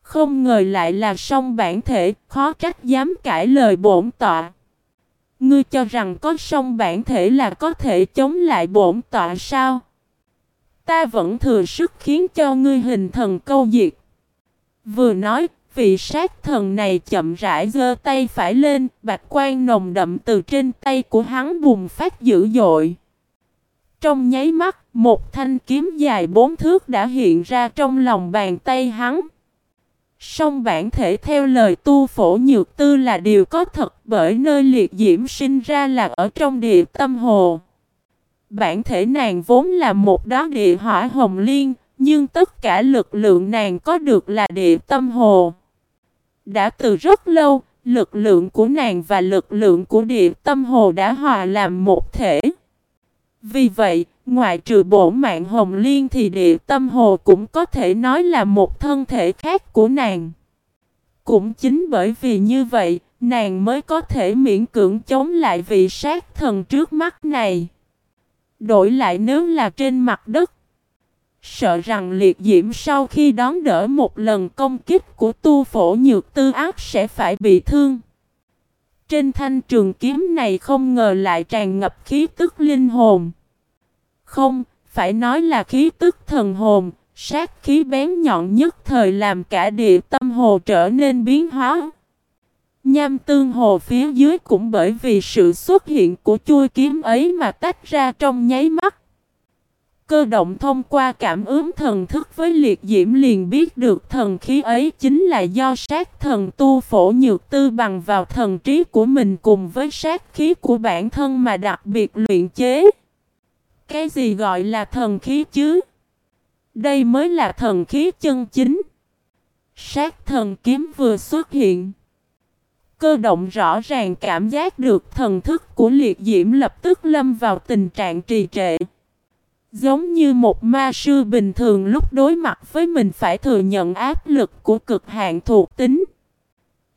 Không ngờ lại là song bản thể, khó trách dám cãi lời bổn tọa. Ngươi cho rằng có song bản thể là có thể chống lại bổn tọa sao? Ta vẫn thừa sức khiến cho ngươi hình thần câu diệt. Vừa nói, vị sát thần này chậm rãi giơ tay phải lên, bạch quan nồng đậm từ trên tay của hắn bùng phát dữ dội. Trong nháy mắt, một thanh kiếm dài bốn thước đã hiện ra trong lòng bàn tay hắn. Song bản thể theo lời tu phổ nhược tư là điều có thật bởi nơi liệt diễm sinh ra là ở trong địa tâm hồ. Bản thể nàng vốn là một đó địa hỏa hồng liên, nhưng tất cả lực lượng nàng có được là địa tâm hồ. Đã từ rất lâu, lực lượng của nàng và lực lượng của địa tâm hồ đã hòa làm một thể. Vì vậy, ngoại trừ bổ mạng hồng liên thì địa tâm hồ cũng có thể nói là một thân thể khác của nàng. Cũng chính bởi vì như vậy, nàng mới có thể miễn cưỡng chống lại vị sát thần trước mắt này. Đổi lại nếu là trên mặt đất. Sợ rằng liệt diễm sau khi đón đỡ một lần công kích của tu phổ nhược tư ác sẽ phải bị thương. Trên thanh trường kiếm này không ngờ lại tràn ngập khí tức linh hồn. Không, phải nói là khí tức thần hồn, sát khí bén nhọn nhất thời làm cả địa tâm hồ trở nên biến hóa. Nham tương hồ phía dưới cũng bởi vì sự xuất hiện của chui kiếm ấy mà tách ra trong nháy mắt. Cơ động thông qua cảm ứng thần thức với liệt diễm liền biết được thần khí ấy chính là do sát thần tu phổ nhược tư bằng vào thần trí của mình cùng với sát khí của bản thân mà đặc biệt luyện chế. Cái gì gọi là thần khí chứ? Đây mới là thần khí chân chính. Sát thần kiếm vừa xuất hiện. Cơ động rõ ràng cảm giác được thần thức của liệt diễm lập tức lâm vào tình trạng trì trệ. Giống như một ma sư bình thường lúc đối mặt với mình phải thừa nhận áp lực của cực hạn thuộc tính.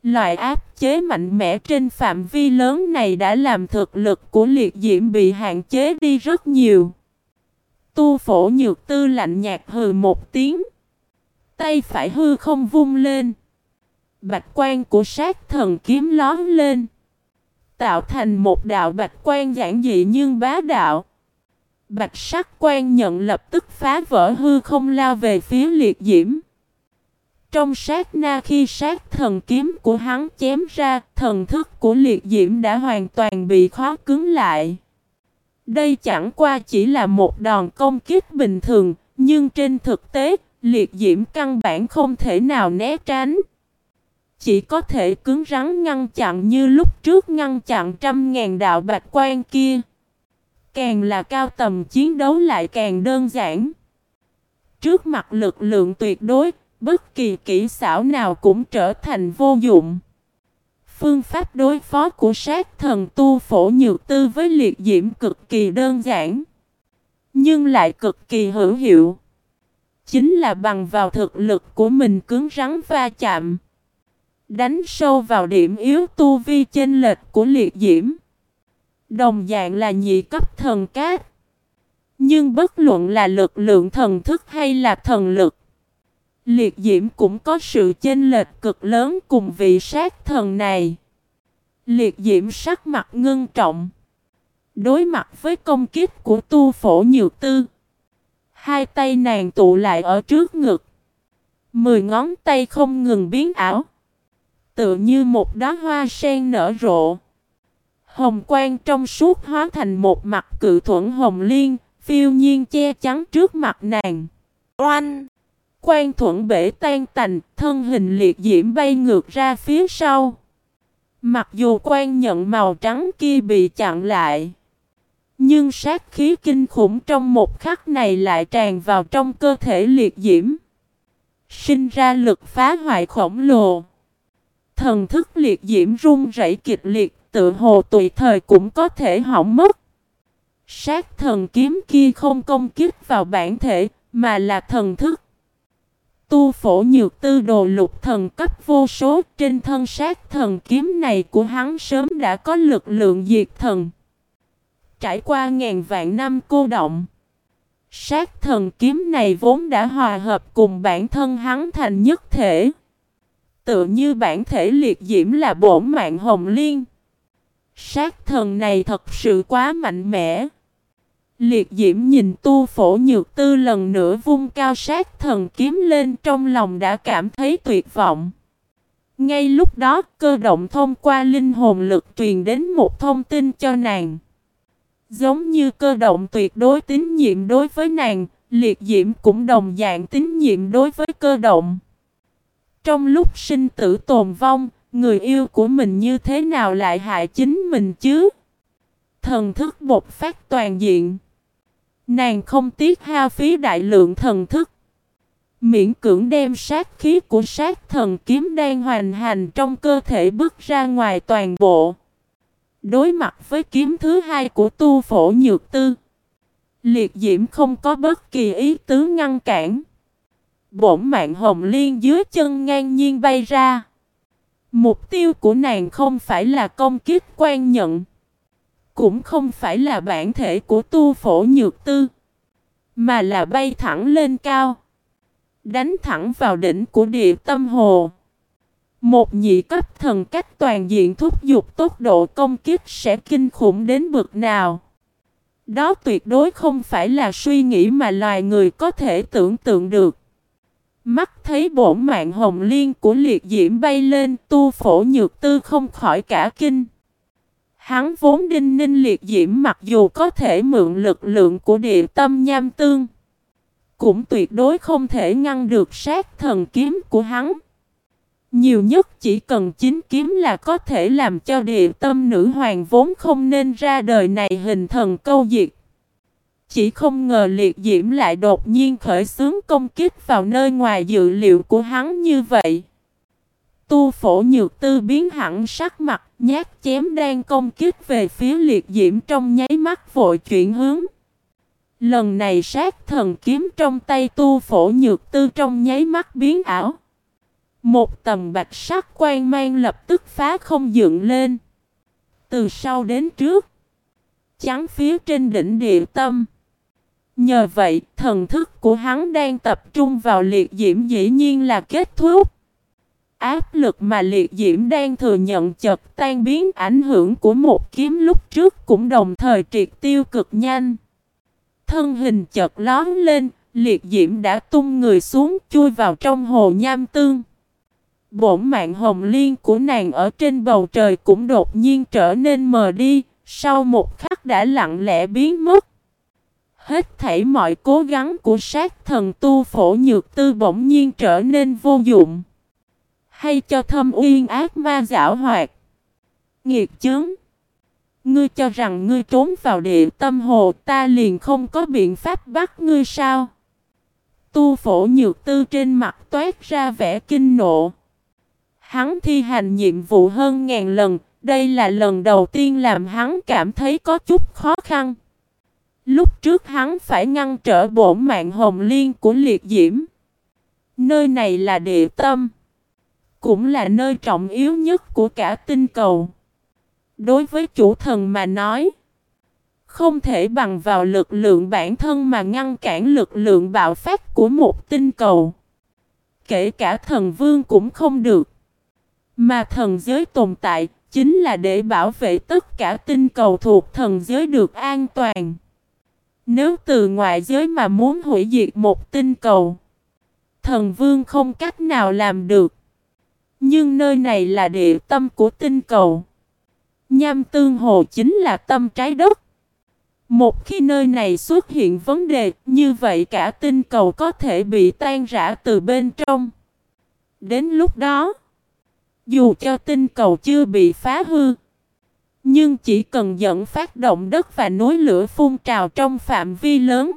Loại áp chế mạnh mẽ trên phạm vi lớn này đã làm thực lực của liệt diễm bị hạn chế đi rất nhiều. Tu phổ nhược tư lạnh nhạt hừ một tiếng. Tay phải hư không vung lên. Bạch quan của sát thần kiếm lón lên. Tạo thành một đạo bạch quan giản dị nhưng bá đạo. Bạch sắc quan nhận lập tức phá vỡ hư không lao về phía liệt diễm. Trong sát na khi sát thần kiếm của hắn chém ra, thần thức của liệt diễm đã hoàn toàn bị khó cứng lại. Đây chẳng qua chỉ là một đòn công kích bình thường, nhưng trên thực tế, liệt diễm căn bản không thể nào né tránh. Chỉ có thể cứng rắn ngăn chặn như lúc trước ngăn chặn trăm ngàn đạo bạch quan kia. Càng là cao tầm chiến đấu lại càng đơn giản. Trước mặt lực lượng tuyệt đối, bất kỳ kỹ xảo nào cũng trở thành vô dụng. Phương pháp đối phó của sát thần tu phổ nhược tư với liệt diễm cực kỳ đơn giản. Nhưng lại cực kỳ hữu hiệu. Chính là bằng vào thực lực của mình cứng rắn va chạm. Đánh sâu vào điểm yếu tu vi chênh lệch của liệt diễm. Đồng dạng là nhị cấp thần cát. Nhưng bất luận là lực lượng thần thức hay là thần lực. Liệt diễm cũng có sự chênh lệch cực lớn cùng vị sát thần này. Liệt diễm sắc mặt ngưng trọng. Đối mặt với công kích của tu phổ nhược tư. Hai tay nàng tụ lại ở trước ngực. Mười ngón tay không ngừng biến ảo. Tựa như một đóa hoa sen nở rộ. Hồng quang trong suốt hóa thành một mặt cự thuẫn hồng liên, phiêu nhiên che chắn trước mặt nàng. Oanh! Quan thuẫn bể tan tành, thân hình liệt diễm bay ngược ra phía sau. Mặc dù quan nhận màu trắng kia bị chặn lại. Nhưng sát khí kinh khủng trong một khắc này lại tràn vào trong cơ thể liệt diễm. Sinh ra lực phá hoại khổng lồ. Thần thức liệt diễm run rẩy kịch liệt tự hồ tùy thời cũng có thể hỏng mất. Sát thần kiếm kia không công kích vào bản thể, mà là thần thức. Tu phổ nhược tư đồ lục thần cấp vô số trên thân sát thần kiếm này của hắn sớm đã có lực lượng diệt thần. Trải qua ngàn vạn năm cô động. Sát thần kiếm này vốn đã hòa hợp cùng bản thân hắn thành nhất thể. Tựa như bản thể liệt diễm là bổn mạng hồng liên. Sát thần này thật sự quá mạnh mẽ. Liệt diễm nhìn tu phổ nhược tư lần nữa vung cao sát thần kiếm lên trong lòng đã cảm thấy tuyệt vọng. Ngay lúc đó cơ động thông qua linh hồn lực truyền đến một thông tin cho nàng. Giống như cơ động tuyệt đối tín nhiệm đối với nàng, liệt diễm cũng đồng dạng tín nhiệm đối với cơ động. Trong lúc sinh tử tồn vong, người yêu của mình như thế nào lại hại chính mình chứ? Thần thức bột phát toàn diện. Nàng không tiếc hao phí đại lượng thần thức. Miễn cưỡng đem sát khí của sát thần kiếm đang hoành hành trong cơ thể bước ra ngoài toàn bộ. Đối mặt với kiếm thứ hai của tu phổ nhược tư. Liệt diễm không có bất kỳ ý tứ ngăn cản. Bổn mạng hồng liên dưới chân ngang nhiên bay ra. Mục tiêu của nàng không phải là công kích quan nhận. Cũng không phải là bản thể của tu phổ nhược tư. Mà là bay thẳng lên cao. Đánh thẳng vào đỉnh của địa tâm hồ. Một nhị cấp thần cách toàn diện thúc giục tốc độ công kích sẽ kinh khủng đến bực nào. Đó tuyệt đối không phải là suy nghĩ mà loài người có thể tưởng tượng được. Mắt thấy bổn mạng hồng liên của liệt diễm bay lên, tu phổ nhược tư không khỏi cả kinh. Hắn vốn đinh ninh liệt diễm mặc dù có thể mượn lực lượng của địa tâm nham tương. Cũng tuyệt đối không thể ngăn được sát thần kiếm của hắn. Nhiều nhất chỉ cần chính kiếm là có thể làm cho địa tâm nữ hoàng vốn không nên ra đời này hình thần câu diệt. Chỉ không ngờ liệt diễm lại đột nhiên khởi xướng công kích vào nơi ngoài dự liệu của hắn như vậy. Tu phổ nhược tư biến hẳn sắc mặt, nhát chém đang công kích về phía liệt diễm trong nháy mắt vội chuyển hướng. Lần này sát thần kiếm trong tay tu phổ nhược tư trong nháy mắt biến ảo. Một tầm bạch sắc quang mang lập tức phá không dựng lên. Từ sau đến trước. Chắn phía trên đỉnh địa tâm. Nhờ vậy, thần thức của hắn đang tập trung vào liệt diễm dĩ nhiên là kết thúc. Áp lực mà liệt diễm đang thừa nhận chật tan biến ảnh hưởng của một kiếm lúc trước cũng đồng thời triệt tiêu cực nhanh. Thân hình chật lón lên, liệt diễm đã tung người xuống chui vào trong hồ nham tương. Bổn mạng hồng liên của nàng ở trên bầu trời cũng đột nhiên trở nên mờ đi, sau một khắc đã lặng lẽ biến mất. Hết thảy mọi cố gắng của sát thần tu phổ nhược tư bỗng nhiên trở nên vô dụng. Hay cho thâm uyên ác ma giả hoạt. Nghiệt chứng. Ngươi cho rằng ngươi trốn vào địa tâm hồ ta liền không có biện pháp bắt ngươi sao? Tu phổ nhược tư trên mặt toát ra vẻ kinh nộ. Hắn thi hành nhiệm vụ hơn ngàn lần, đây là lần đầu tiên làm hắn cảm thấy có chút khó khăn. Lúc trước hắn phải ngăn trở bổn mạng hồng liên của liệt diễm. Nơi này là địa tâm. Cũng là nơi trọng yếu nhất của cả tinh cầu. Đối với chủ thần mà nói. Không thể bằng vào lực lượng bản thân mà ngăn cản lực lượng bạo phát của một tinh cầu. Kể cả thần vương cũng không được. Mà thần giới tồn tại chính là để bảo vệ tất cả tinh cầu thuộc thần giới được an toàn. Nếu từ ngoại giới mà muốn hủy diệt một tinh cầu, thần vương không cách nào làm được. Nhưng nơi này là địa tâm của tinh cầu. Nham tương hồ chính là tâm trái đất. Một khi nơi này xuất hiện vấn đề, như vậy cả tinh cầu có thể bị tan rã từ bên trong. Đến lúc đó, dù cho tinh cầu chưa bị phá hư, nhưng chỉ cần dẫn phát động đất và núi lửa phun trào trong phạm vi lớn,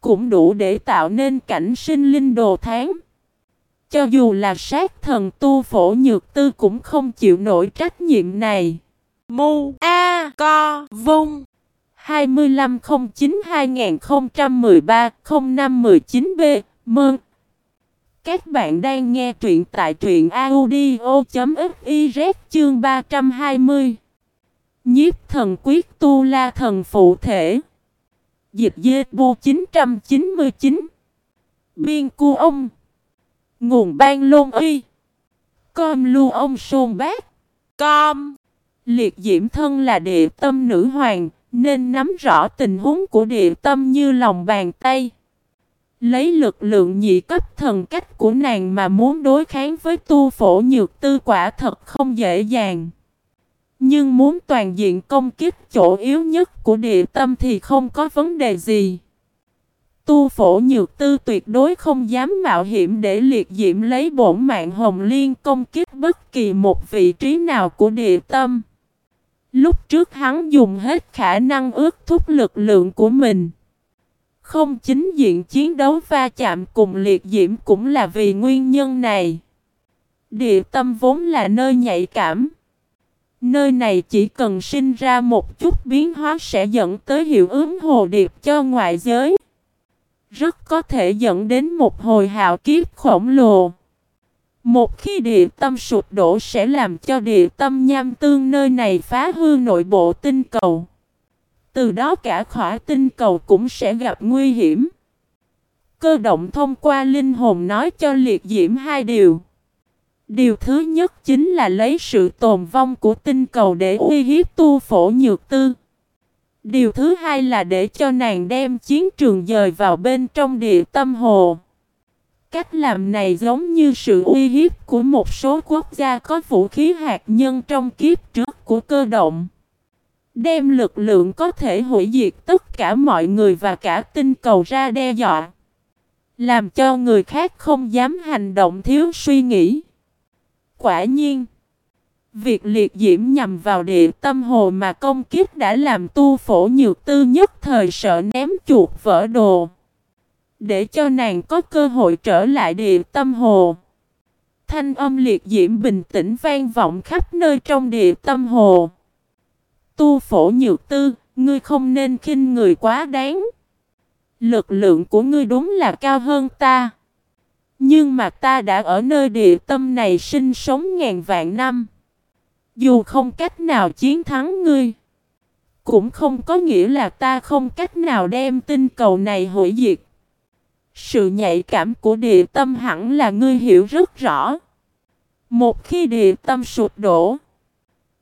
cũng đủ để tạo nên cảnh sinh linh đồ tháng. Cho dù là sát thần tu phổ nhược tư cũng không chịu nổi trách nhiệm này. Mu A Co Vung 2509-2013-0519B Mơn Các bạn đang nghe truyện tại truyện audio.fiz chương 320 Nhiếp thần quyết tu la thần phụ thể. Dịch dê bu 999 Biên cu ông. Nguồn ban lôn uy Com lưu ông sôn bát. Com. Liệt diễm thân là địa tâm nữ hoàng, Nên nắm rõ tình huống của địa tâm như lòng bàn tay. Lấy lực lượng nhị cấp thần cách của nàng mà muốn đối kháng với tu phổ nhược tư quả thật không dễ dàng nhưng muốn toàn diện công kích chỗ yếu nhất của địa tâm thì không có vấn đề gì. Tu phổ nhược tư tuyệt đối không dám mạo hiểm để liệt diễm lấy bổn mạng hồng liên công kích bất kỳ một vị trí nào của địa tâm. Lúc trước hắn dùng hết khả năng ước thúc lực lượng của mình. Không chính diện chiến đấu va chạm cùng liệt diễm cũng là vì nguyên nhân này. Địa tâm vốn là nơi nhạy cảm. Nơi này chỉ cần sinh ra một chút biến hóa sẽ dẫn tới hiệu ứng hồ điệp cho ngoại giới. Rất có thể dẫn đến một hồi hạo kiếp khổng lồ. Một khi địa tâm sụp đổ sẽ làm cho địa tâm nham tương nơi này phá hư nội bộ tinh cầu. Từ đó cả khỏa tinh cầu cũng sẽ gặp nguy hiểm. Cơ động thông qua linh hồn nói cho liệt diễm hai điều. Điều thứ nhất chính là lấy sự tồn vong của tinh cầu để uy hiếp tu phổ nhược tư. Điều thứ hai là để cho nàng đem chiến trường dời vào bên trong địa tâm hồ. Cách làm này giống như sự uy hiếp của một số quốc gia có vũ khí hạt nhân trong kiếp trước của cơ động. Đem lực lượng có thể hủy diệt tất cả mọi người và cả tinh cầu ra đe dọa. Làm cho người khác không dám hành động thiếu suy nghĩ. Quả nhiên, việc liệt diễm nhằm vào địa tâm hồ mà công kiếp đã làm tu phổ nhược tư nhất thời sợ ném chuột vỡ đồ. Để cho nàng có cơ hội trở lại địa tâm hồ. Thanh âm liệt diễm bình tĩnh vang vọng khắp nơi trong địa tâm hồ. Tu phổ nhược tư, ngươi không nên khinh người quá đáng. Lực lượng của ngươi đúng là cao hơn ta. Nhưng mà ta đã ở nơi địa tâm này sinh sống ngàn vạn năm. Dù không cách nào chiến thắng ngươi. Cũng không có nghĩa là ta không cách nào đem tinh cầu này hủy diệt. Sự nhạy cảm của địa tâm hẳn là ngươi hiểu rất rõ. Một khi địa tâm sụp đổ.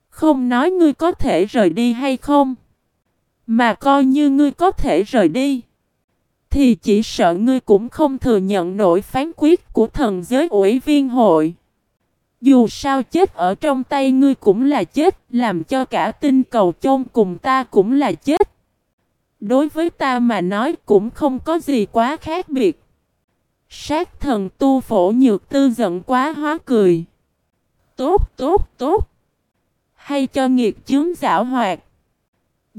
Không nói ngươi có thể rời đi hay không. Mà coi như ngươi có thể rời đi. Thì chỉ sợ ngươi cũng không thừa nhận nổi phán quyết của thần giới ủy viên hội. Dù sao chết ở trong tay ngươi cũng là chết, làm cho cả tinh cầu chôn cùng ta cũng là chết. Đối với ta mà nói cũng không có gì quá khác biệt. Sát thần tu phổ nhược tư giận quá hóa cười. Tốt, tốt, tốt. Hay cho nghiệt chướng giả hoạt.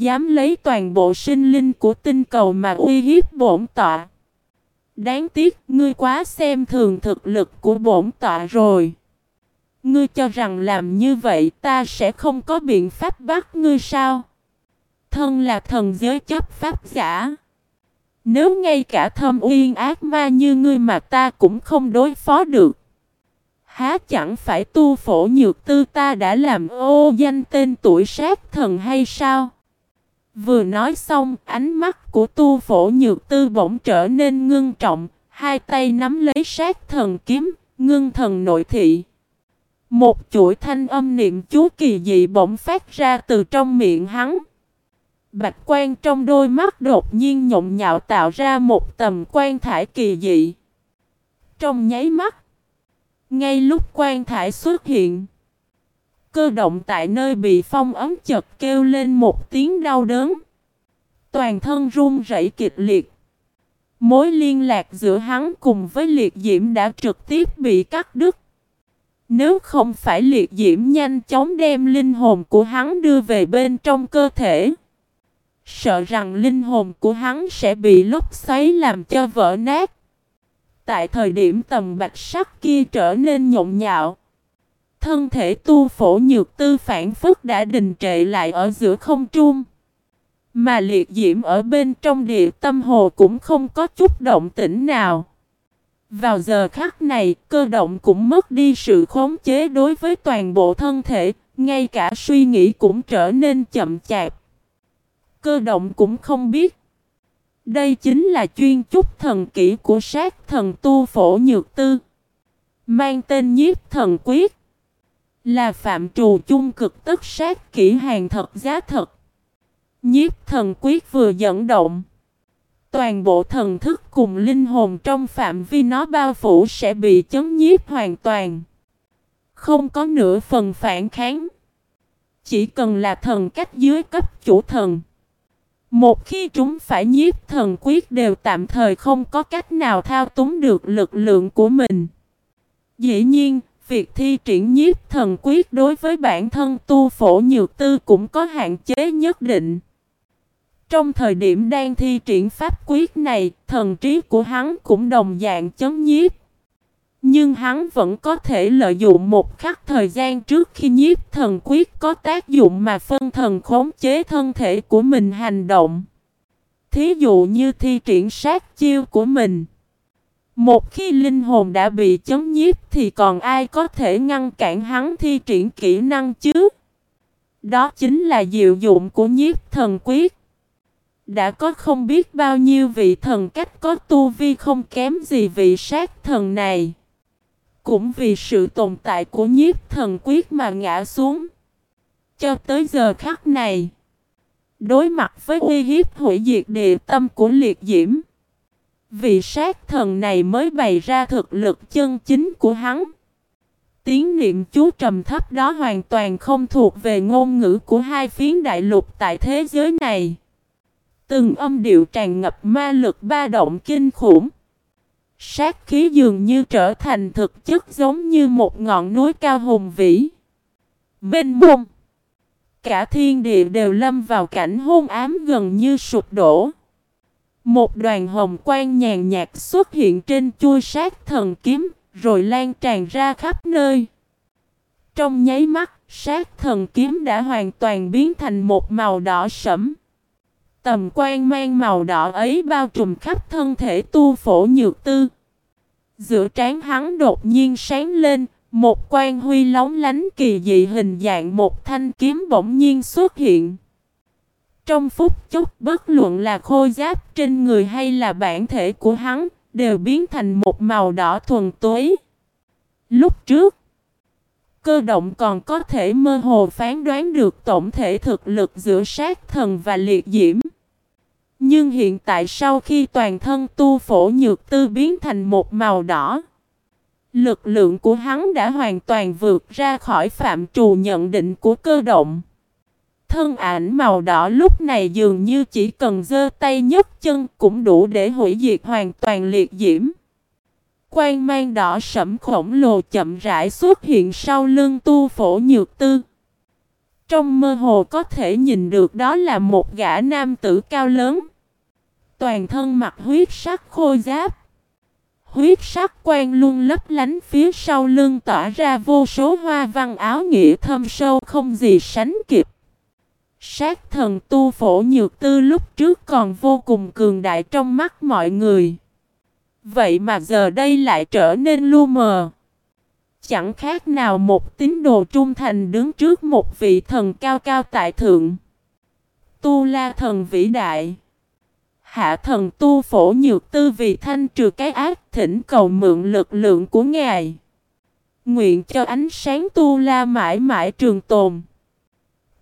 Dám lấy toàn bộ sinh linh của tinh cầu mà uy hiếp bổn tọa. Đáng tiếc, ngươi quá xem thường thực lực của bổn tọa rồi. Ngươi cho rằng làm như vậy ta sẽ không có biện pháp bắt ngươi sao? Thân là thần giới chấp pháp giả. Nếu ngay cả thâm uyên ác ma như ngươi mà ta cũng không đối phó được. Há chẳng phải tu phổ nhược tư ta đã làm ô danh tên tuổi sát thần hay sao? Vừa nói xong, ánh mắt của tu phổ nhược tư bỗng trở nên ngưng trọng, hai tay nắm lấy sát thần kiếm, ngưng thần nội thị. Một chuỗi thanh âm niệm chú kỳ dị bỗng phát ra từ trong miệng hắn. Bạch quan trong đôi mắt đột nhiên nhộn nhạo tạo ra một tầm quan thải kỳ dị. Trong nháy mắt, ngay lúc quan thải xuất hiện, cơ động tại nơi bị phong ấm chật kêu lên một tiếng đau đớn. Toàn thân run rẩy kịch liệt. Mối liên lạc giữa hắn cùng với liệt diễm đã trực tiếp bị cắt đứt. Nếu không phải liệt diễm nhanh chóng đem linh hồn của hắn đưa về bên trong cơ thể. Sợ rằng linh hồn của hắn sẽ bị lốc xoáy làm cho vỡ nát. Tại thời điểm tầm bạch sắc kia trở nên nhộn nhạo. Thân thể tu phổ nhược tư phản phức đã đình trệ lại ở giữa không trung. Mà liệt diễm ở bên trong địa tâm hồ cũng không có chút động tĩnh nào. Vào giờ khắc này, cơ động cũng mất đi sự khống chế đối với toàn bộ thân thể, ngay cả suy nghĩ cũng trở nên chậm chạp. Cơ động cũng không biết. Đây chính là chuyên chúc thần kỹ của sát thần tu phổ nhược tư. Mang tên nhiếp thần quyết. Là phạm trù chung cực tất sát kỹ hàng thật giá thật. Nhiếp thần quyết vừa dẫn động. Toàn bộ thần thức cùng linh hồn trong phạm vi nó bao phủ sẽ bị chấn nhiếp hoàn toàn. Không có nửa phần phản kháng. Chỉ cần là thần cách dưới cấp chủ thần. Một khi chúng phải nhiếp thần quyết đều tạm thời không có cách nào thao túng được lực lượng của mình. Dĩ nhiên, việc thi triển nhiếp thần quyết đối với bản thân tu phổ nhược tư cũng có hạn chế nhất định. Trong thời điểm đang thi triển pháp quyết này, thần trí của hắn cũng đồng dạng chấn nhiếp. Nhưng hắn vẫn có thể lợi dụng một khắc thời gian trước khi nhiếp thần quyết có tác dụng mà phân thần khống chế thân thể của mình hành động. Thí dụ như thi triển sát chiêu của mình. Một khi linh hồn đã bị chấn nhiếp thì còn ai có thể ngăn cản hắn thi triển kỹ năng chứ? Đó chính là diệu dụng của nhiếp thần quyết. Đã có không biết bao nhiêu vị thần cách có tu vi không kém gì vị sát thần này. Cũng vì sự tồn tại của nhiếp thần quyết mà ngã xuống. Cho tới giờ khắc này. Đối mặt với uy hiếp hủy diệt địa tâm của liệt diễm. Vị sát thần này mới bày ra thực lực chân chính của hắn. Tiếng niệm chú trầm thấp đó hoàn toàn không thuộc về ngôn ngữ của hai phiến đại lục tại thế giới này. Từng âm điệu tràn ngập ma lực ba động kinh khủng. Sát khí dường như trở thành thực chất giống như một ngọn núi cao hùng vĩ. Bên mông, cả thiên địa đều lâm vào cảnh hôn ám gần như sụp đổ. Một đoàn hồng quang nhàn nhạt xuất hiện trên chui sát thần kiếm, rồi lan tràn ra khắp nơi. Trong nháy mắt, sát thần kiếm đã hoàn toàn biến thành một màu đỏ sẫm. Tầm quan mang màu đỏ ấy bao trùm khắp thân thể tu phổ nhược tư. Giữa trán hắn đột nhiên sáng lên, một quan huy lóng lánh kỳ dị hình dạng một thanh kiếm bỗng nhiên xuất hiện. Trong phút chốc bất luận là khôi giáp trên người hay là bản thể của hắn, đều biến thành một màu đỏ thuần túy. Lúc trước, cơ động còn có thể mơ hồ phán đoán được tổng thể thực lực giữa sát thần và liệt diễm. Nhưng hiện tại sau khi toàn thân tu phổ nhược tư biến thành một màu đỏ, lực lượng của hắn đã hoàn toàn vượt ra khỏi phạm trù nhận định của cơ động. Thân ảnh màu đỏ lúc này dường như chỉ cần giơ tay nhấc chân cũng đủ để hủy diệt hoàn toàn liệt diễm. Quang mang đỏ sẫm khổng lồ chậm rãi xuất hiện sau lưng tu phổ nhược tư. Trong mơ hồ có thể nhìn được đó là một gã nam tử cao lớn. Toàn thân mặc huyết sắc khôi giáp. Huyết sắc quang luôn lấp lánh phía sau lưng tỏa ra vô số hoa văn áo nghĩa thâm sâu không gì sánh kịp. Sát thần tu phổ nhược tư lúc trước còn vô cùng cường đại trong mắt mọi người. Vậy mà giờ đây lại trở nên lu mờ. Chẳng khác nào một tín đồ trung thành đứng trước một vị thần cao cao tại thượng. Tu la thần vĩ đại. Hạ thần tu phổ nhược tư vì thanh trừ cái ác thỉnh cầu mượn lực lượng của Ngài. Nguyện cho ánh sáng tu la mãi mãi trường tồn.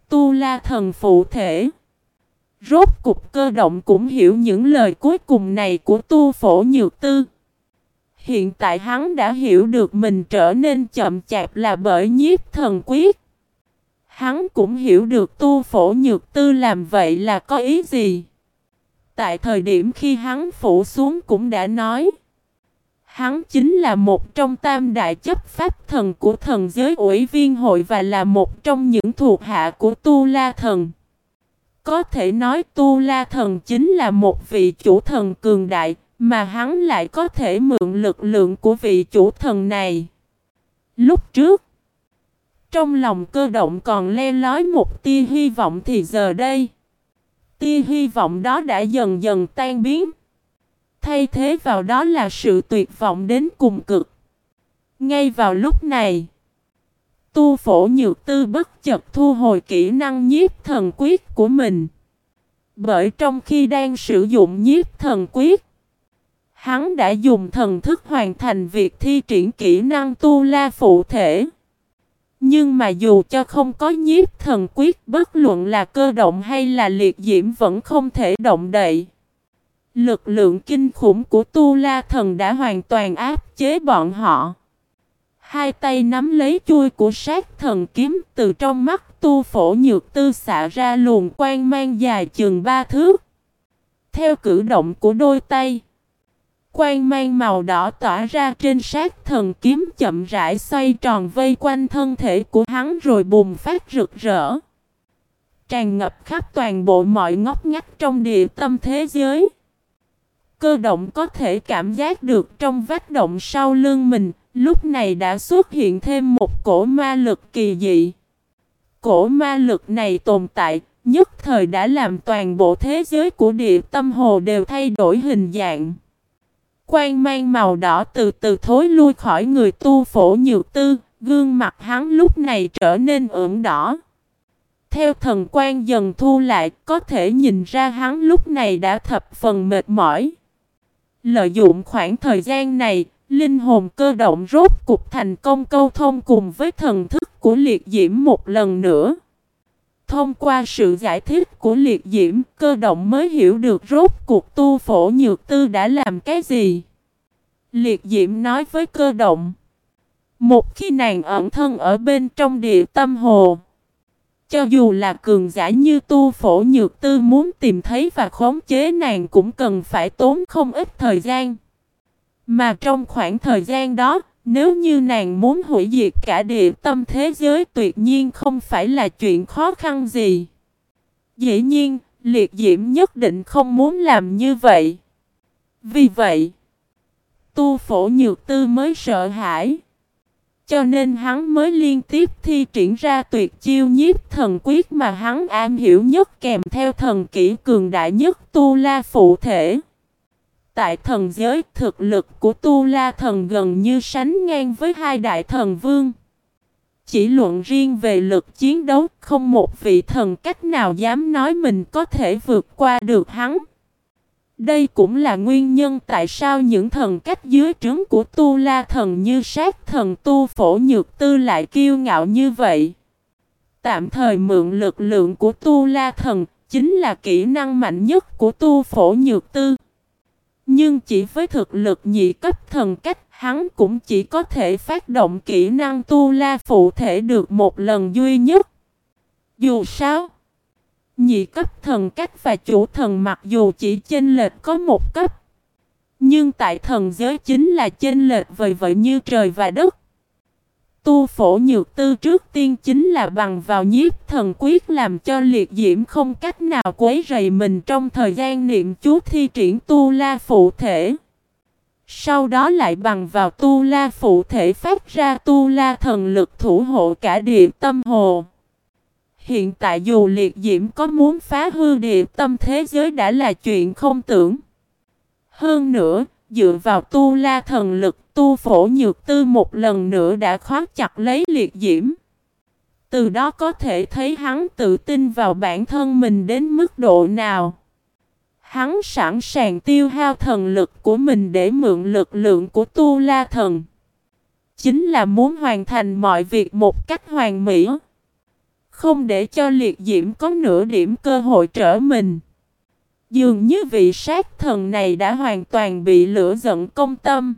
Tu la thần phụ thể. Rốt cục cơ động cũng hiểu những lời cuối cùng này của tu phổ nhược tư. Hiện tại hắn đã hiểu được mình trở nên chậm chạp là bởi nhiếp thần quyết. Hắn cũng hiểu được tu phổ nhược tư làm vậy là có ý gì. Tại thời điểm khi hắn phủ xuống cũng đã nói. Hắn chính là một trong tam đại chấp pháp thần của thần giới ủy viên hội và là một trong những thuộc hạ của Tu La Thần. Có thể nói Tu La Thần chính là một vị chủ thần cường đại, mà hắn lại có thể mượn lực lượng của vị chủ thần này. Lúc trước, trong lòng cơ động còn le lói một tia hy vọng thì giờ đây, tia hy vọng đó đã dần dần tan biến. Thay thế vào đó là sự tuyệt vọng đến cùng cực. Ngay vào lúc này, tu phổ nhược tư bất chợt thu hồi kỹ năng nhiếp thần quyết của mình. Bởi trong khi đang sử dụng nhiếp thần quyết, hắn đã dùng thần thức hoàn thành việc thi triển kỹ năng tu la phụ thể. Nhưng mà dù cho không có nhiếp thần quyết bất luận là cơ động hay là liệt diễm vẫn không thể động đậy. Lực lượng kinh khủng của Tu La Thần đã hoàn toàn áp chế bọn họ. Hai tay nắm lấy chui của sát thần kiếm từ trong mắt tu phổ nhược tư xạ ra luồng quang mang dài chừng ba thước. Theo cử động của đôi tay, quang mang màu đỏ tỏa ra trên sát thần kiếm chậm rãi xoay tròn vây quanh thân thể của hắn rồi bùng phát rực rỡ. Tràn ngập khắp toàn bộ mọi ngóc ngách trong địa tâm thế giới. Cơ động có thể cảm giác được trong vách động sau lưng mình, lúc này đã xuất hiện thêm một cổ ma lực kỳ dị. Cổ ma lực này tồn tại, nhất thời đã làm toàn bộ thế giới của địa tâm hồ đều thay đổi hình dạng. Quang mang màu đỏ từ từ thối lui khỏi người tu phổ nhược tư, gương mặt hắn lúc này trở nên ửng đỏ. Theo thần quan dần thu lại, có thể nhìn ra hắn lúc này đã thập phần mệt mỏi. Lợi dụng khoảng thời gian này, Linh hồn cơ động rốt cục thành công câu thông cùng với thần thức của liệt diễm một lần nữa. Thông qua sự giải thích của liệt diễm, cơ động mới hiểu được rốt cuộc tu phổ nhược tư đã làm cái gì. Liệt diễm nói với cơ động. Một khi nàng ẩn thân ở bên trong địa tâm hồ. Cho dù là cường giả như tu phổ nhược tư muốn tìm thấy và khống chế nàng cũng cần phải tốn không ít thời gian. Mà trong khoảng thời gian đó, nếu như nàng muốn hủy diệt cả địa tâm thế giới tuyệt nhiên không phải là chuyện khó khăn gì. Dĩ nhiên, liệt diễm nhất định không muốn làm như vậy. Vì vậy, tu phổ nhược tư mới sợ hãi. Cho nên hắn mới liên tiếp thi triển ra tuyệt chiêu nhiếp thần quyết mà hắn am hiểu nhất kèm theo thần kỹ cường đại nhất tu la phụ thể. Tại thần giới, thực lực của Tu La Thần gần như sánh ngang với hai đại thần vương. Chỉ luận riêng về lực chiến đấu, không một vị thần cách nào dám nói mình có thể vượt qua được hắn. Đây cũng là nguyên nhân tại sao những thần cách dưới trướng của Tu La Thần như sát thần Tu Phổ Nhược Tư lại kiêu ngạo như vậy. Tạm thời mượn lực lượng của Tu La Thần, chính là kỹ năng mạnh nhất của Tu Phổ Nhược Tư. Nhưng chỉ với thực lực nhị cấp thần cách, hắn cũng chỉ có thể phát động kỹ năng tu la phụ thể được một lần duy nhất. Dù sao, nhị cấp thần cách và chủ thần mặc dù chỉ chênh lệch có một cấp, nhưng tại thần giới chính là chênh lệch vời vợi như trời và đất. Tu phổ nhược tư trước tiên chính là bằng vào nhiếp thần quyết làm cho liệt diễm không cách nào quấy rầy mình trong thời gian niệm chú thi triển tu la phụ thể. Sau đó lại bằng vào tu la phụ thể phát ra tu la thần lực thủ hộ cả địa tâm hồ. Hiện tại dù liệt diễm có muốn phá hư địa tâm thế giới đã là chuyện không tưởng. Hơn nữa, dựa vào tu la thần lực tu phổ nhược tư một lần nữa đã khóa chặt lấy liệt diễm. Từ đó có thể thấy hắn tự tin vào bản thân mình đến mức độ nào. Hắn sẵn sàng tiêu hao thần lực của mình để mượn lực lượng của tu la thần. Chính là muốn hoàn thành mọi việc một cách hoàn mỹ. Không để cho liệt diễm có nửa điểm cơ hội trở mình. Dường như vị sát thần này đã hoàn toàn bị lửa giận công tâm.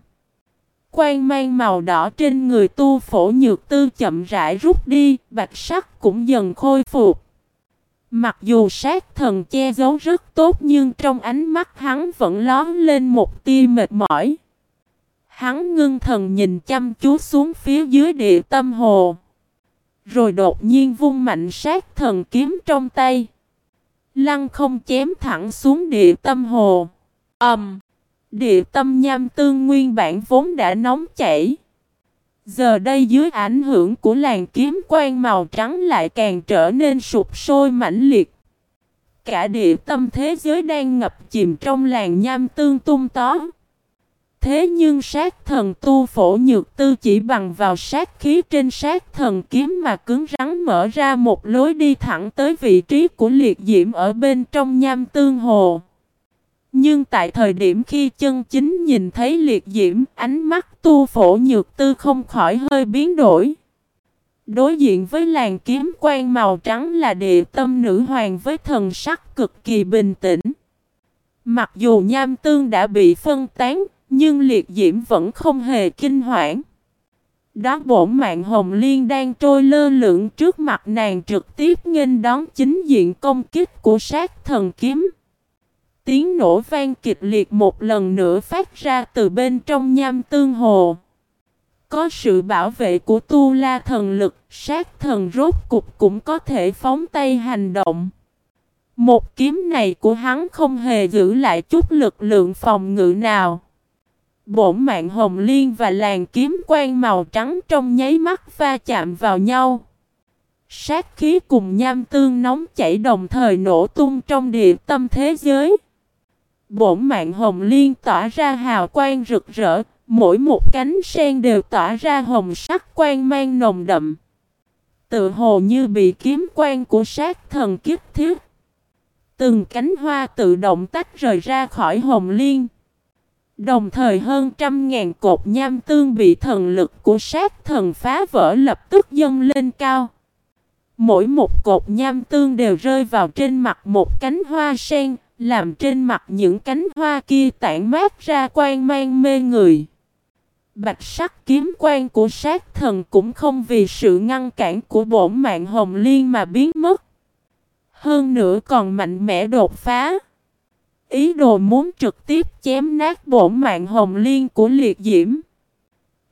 Quan mang màu đỏ trên người tu phổ nhược tư chậm rãi rút đi, bạch sắc cũng dần khôi phục. Mặc dù sát thần che giấu rất tốt nhưng trong ánh mắt hắn vẫn lón lên một tia mệt mỏi. Hắn ngưng thần nhìn chăm chú xuống phía dưới địa tâm hồ. Rồi đột nhiên vung mạnh sát thần kiếm trong tay. Lăng không chém thẳng xuống địa tâm hồ. ầm, Um, địa tâm nham tương nguyên bản vốn đã nóng chảy. Giờ đây dưới ảnh hưởng của làn kiếm quang màu trắng lại càng trở nên sụp sôi mãnh liệt. Cả địa tâm thế giới đang ngập chìm trong làn nham tương tung tó. Thế nhưng sát thần tu phổ nhược tư chỉ bằng vào sát khí trên sát thần kiếm mà cứng rắn mở ra một lối đi thẳng tới vị trí của liệt diễm ở bên trong nham tương hồ. Nhưng tại thời điểm khi chân chính nhìn thấy liệt diễm, ánh mắt tu phổ nhược tư không khỏi hơi biến đổi. Đối diện với làn kiếm quen màu trắng là địa tâm nữ hoàng với thần sắc cực kỳ bình tĩnh. Mặc dù nham tương đã bị phân tán, nhưng liệt diễm vẫn không hề kinh hoảng. Đó bổn mạng hồng liên đang trôi lơ lửng trước mặt nàng trực tiếp nghênh đón chính diện công kích của sát thần kiếm. Tiếng nổ vang kịch liệt một lần nữa phát ra từ bên trong nham tương hồ. Có sự bảo vệ của tu la thần lực, sát thần rốt cục cũng có thể phóng tay hành động. Một kiếm này của hắn không hề giữ lại chút lực lượng phòng ngự nào. Bổn mạng hồng liên và làn kiếm quang màu trắng trong nháy mắt va chạm vào nhau. Sát khí cùng nham tương nóng chảy đồng thời nổ tung trong địa tâm thế giới. Bổn mạng hồng liên tỏa ra hào quang rực rỡ, mỗi một cánh sen đều tỏa ra hồng sắc quang mang nồng đậm. Tự hồ như bị kiếm quang của sát thần kiếp thiết. Từng cánh hoa tự động tách rời ra khỏi hồng liên. Đồng thời hơn trăm ngàn cột nham tương bị thần lực của sát thần phá vỡ lập tức dâng lên cao. Mỗi một cột nham tương đều rơi vào trên mặt một cánh hoa sen, làm trên mặt những cánh hoa kia tản mát ra quang mang mê người. Bạch sắc kiếm quan của sát thần cũng không vì sự ngăn cản của bổn mạng hồng liên mà biến mất. Hơn nữa còn mạnh mẽ đột phá. Ý đồ muốn trực tiếp chém nát bổn mạng hồng liên của liệt diễm.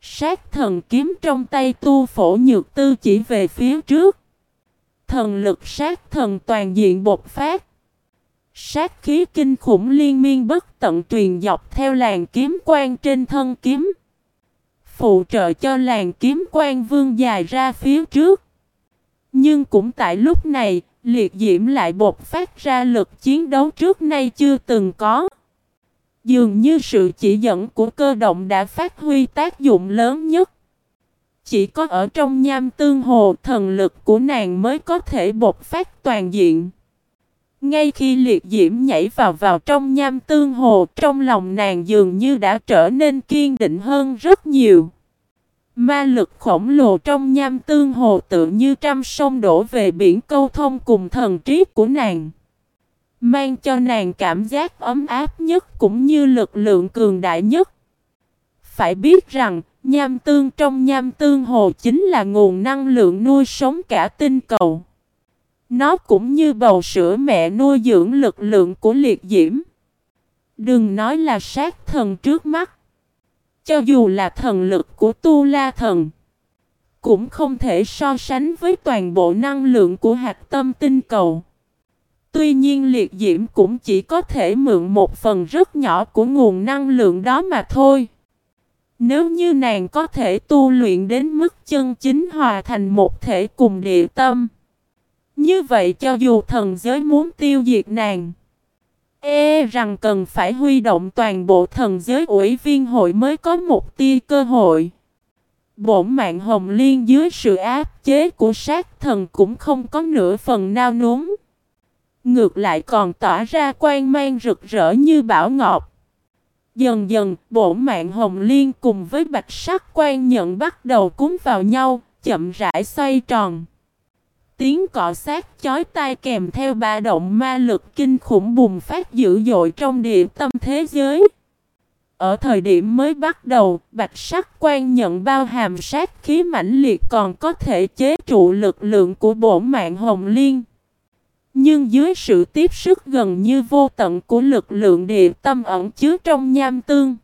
Sát thần kiếm trong tay tu phổ nhược tư chỉ về phía trước. Thần lực sát thần toàn diện bột phát. Sát khí kinh khủng liên miên bất tận truyền dọc theo làn kiếm quang trên thân kiếm. Phụ trợ cho làn kiếm quang vương dài ra phía trước. Nhưng cũng tại lúc này, liệt diễm lại bột phát ra lực chiến đấu trước nay chưa từng có. Dường như sự chỉ dẫn của cơ động đã phát huy tác dụng lớn nhất. Chỉ có ở trong nham tương hồ thần lực của nàng mới có thể bột phát toàn diện. Ngay khi liệt diễm nhảy vào vào trong nham tương hồ trong lòng nàng dường như đã trở nên kiên định hơn rất nhiều. Ma lực khổng lồ trong nham tương hồ tự như trăm sông đổ về biển câu thông cùng thần trí của nàng. Mang cho nàng cảm giác ấm áp nhất cũng như lực lượng cường đại nhất. Phải biết rằng, nham tương trong nham tương hồ chính là nguồn năng lượng nuôi sống cả tinh cầu. Nó cũng như bầu sữa mẹ nuôi dưỡng lực lượng của liệt diễm. Đừng nói là sát thần trước mắt. Cho dù là thần lực của Tu La Thần, cũng không thể so sánh với toàn bộ năng lượng của hạt tâm tinh cầu. Tuy nhiên liệt diễm cũng chỉ có thể mượn một phần rất nhỏ của nguồn năng lượng đó mà thôi. Nếu như nàng có thể tu luyện đến mức chân chính hòa thành một thể cùng địa tâm. Như vậy cho dù thần giới muốn tiêu diệt nàng, E rằng cần phải huy động toàn bộ thần giới ủy viên hội mới có một tia cơ hội. Bổn mạng hồng liên dưới sự áp chế của sát thần cũng không có nửa phần nao núng. Ngược lại còn tỏa ra quan mang rực rỡ như bảo ngọc. Dần dần, bổn mạng hồng liên cùng với bạch sắc quan nhận bắt đầu cúng vào nhau, chậm rãi xoay tròn. Tiếng cọ sát chói tai kèm theo ba động ma lực kinh khủng bùng phát dữ dội trong địa tâm thế giới. Ở thời điểm mới bắt đầu, bạch sắc quan nhận bao hàm sát khí mãnh liệt còn có thể chế trụ lực lượng của bổn mạng hồng liên. Nhưng dưới sự tiếp sức gần như vô tận của lực lượng địa tâm ẩn chứa trong nham tương,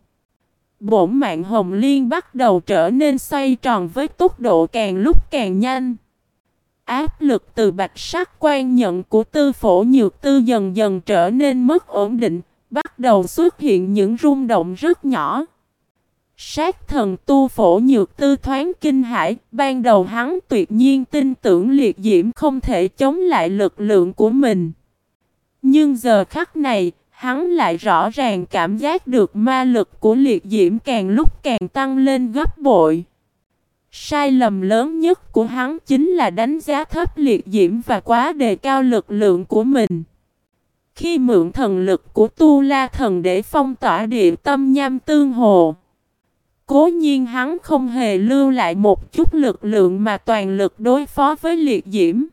bổn mạng hồng liên bắt đầu trở nên xoay tròn với tốc độ càng lúc càng nhanh. Áp lực từ bạch sắc quan nhận của tư phổ nhược tư dần dần trở nên mất ổn định, bắt đầu xuất hiện những rung động rất nhỏ. Sát thần tu phổ nhược tư thoáng kinh hải, ban đầu hắn tuyệt nhiên tin tưởng liệt diễm không thể chống lại lực lượng của mình. Nhưng giờ khắc này, hắn lại rõ ràng cảm giác được ma lực của liệt diễm càng lúc càng tăng lên gấp bội. Sai lầm lớn nhất của hắn chính là đánh giá thấp liệt diễm và quá đề cao lực lượng của mình. Khi mượn thần lực của Tu La Thần để phong tỏa địa tâm nham tương hồ. Cố nhiên hắn không hề lưu lại một chút lực lượng mà toàn lực đối phó với liệt diễm.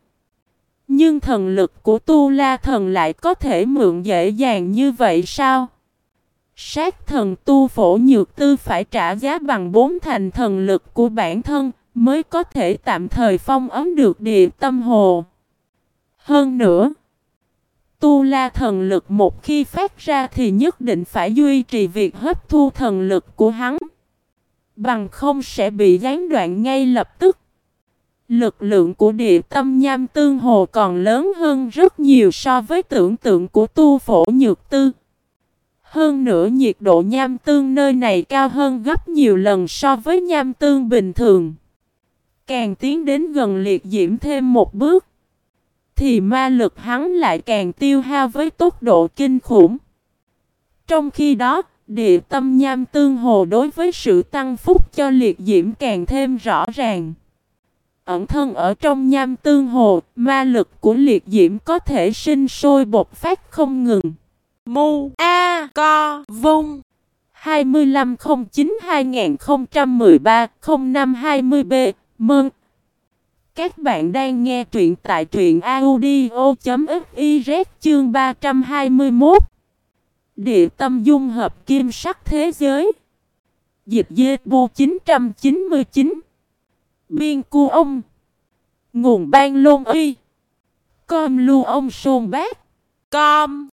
Nhưng thần lực của Tu La Thần lại có thể mượn dễ dàng như vậy sao? Sát thần tu phổ nhược tư phải trả giá bằng bốn thành thần lực của bản thân mới có thể tạm thời phong ấm được địa tâm hồ. Hơn nữa, tu la thần lực một khi phát ra thì nhất định phải duy trì việc hấp thu thần lực của hắn. Bằng không sẽ bị gián đoạn ngay lập tức. Lực lượng của địa tâm nham tương hồ còn lớn hơn rất nhiều so với tưởng tượng của tu phổ nhược tư. Hơn nữa nhiệt độ nham tương nơi này cao hơn gấp nhiều lần so với nham tương bình thường. Càng tiến đến gần liệt diễm thêm một bước, thì ma lực hắn lại càng tiêu hao với tốc độ kinh khủng. Trong khi đó, địa tâm nham tương hồ đối với sự tăng phúc cho liệt diễm càng thêm rõ ràng. Ẩn thân ở trong nham tương hồ, ma lực của liệt diễm có thể sinh sôi bột phát không ngừng. Mu A Co Vung 2509-2013-0520B Mừng! Các bạn đang nghe truyện tại truyện audio.fiz chương 321 Địa tâm dung hợp kim sắc thế giới. Dịch dê bu 999 Biên cu ông. Nguồn ban lôn y. Com lu ông sôn bác. Com.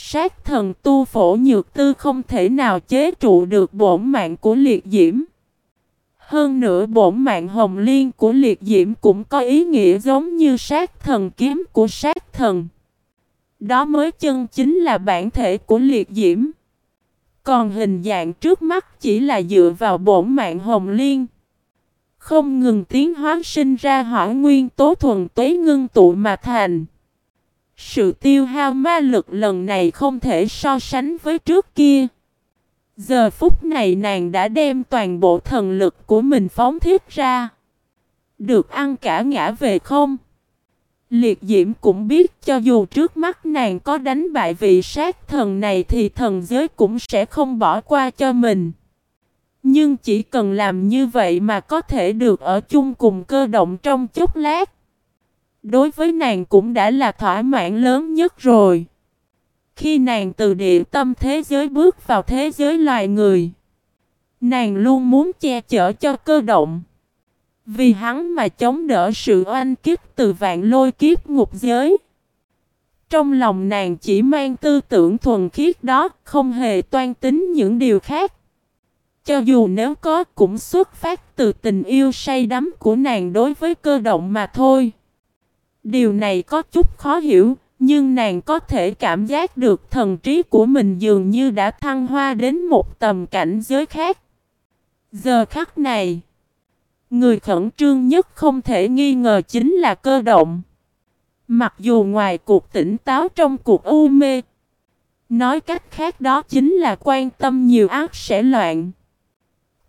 Sát thần tu phổ nhược tư không thể nào chế trụ được bổn mạng của liệt diễm. Hơn nữa bổn mạng hồng liên của liệt diễm cũng có ý nghĩa giống như sát thần kiếm của sát thần. Đó mới chân chính là bản thể của liệt diễm. Còn hình dạng trước mắt chỉ là dựa vào bổn mạng hồng liên. Không ngừng tiến hóa sinh ra hỏa nguyên tố thuần tuế ngưng tụ mà thành. Sự tiêu hao ma lực lần này không thể so sánh với trước kia. Giờ phút này nàng đã đem toàn bộ thần lực của mình phóng thiết ra. Được ăn cả ngã về không? Liệt diễm cũng biết cho dù trước mắt nàng có đánh bại vị sát thần này thì thần giới cũng sẽ không bỏ qua cho mình. Nhưng chỉ cần làm như vậy mà có thể được ở chung cùng cơ động trong chốc lát. Đối với nàng cũng đã là thỏa mãn lớn nhất rồi. Khi nàng từ địa tâm thế giới bước vào thế giới loài người. Nàng luôn muốn che chở cho cơ động. Vì hắn mà chống đỡ sự oanh kiếp từ vạn lôi kiếp ngục giới. Trong lòng nàng chỉ mang tư tưởng thuần khiết đó, không hề toan tính những điều khác. Cho dù nếu có cũng xuất phát từ tình yêu say đắm của nàng đối với cơ động mà thôi. Điều này có chút khó hiểu, nhưng nàng có thể cảm giác được thần trí của mình dường như đã thăng hoa đến một tầm cảnh giới khác. Giờ khắc này, người khẩn trương nhất không thể nghi ngờ chính là cơ động. Mặc dù ngoài cuộc tỉnh táo trong cuộc u mê, nói cách khác đó chính là quan tâm nhiều ác sẽ loạn.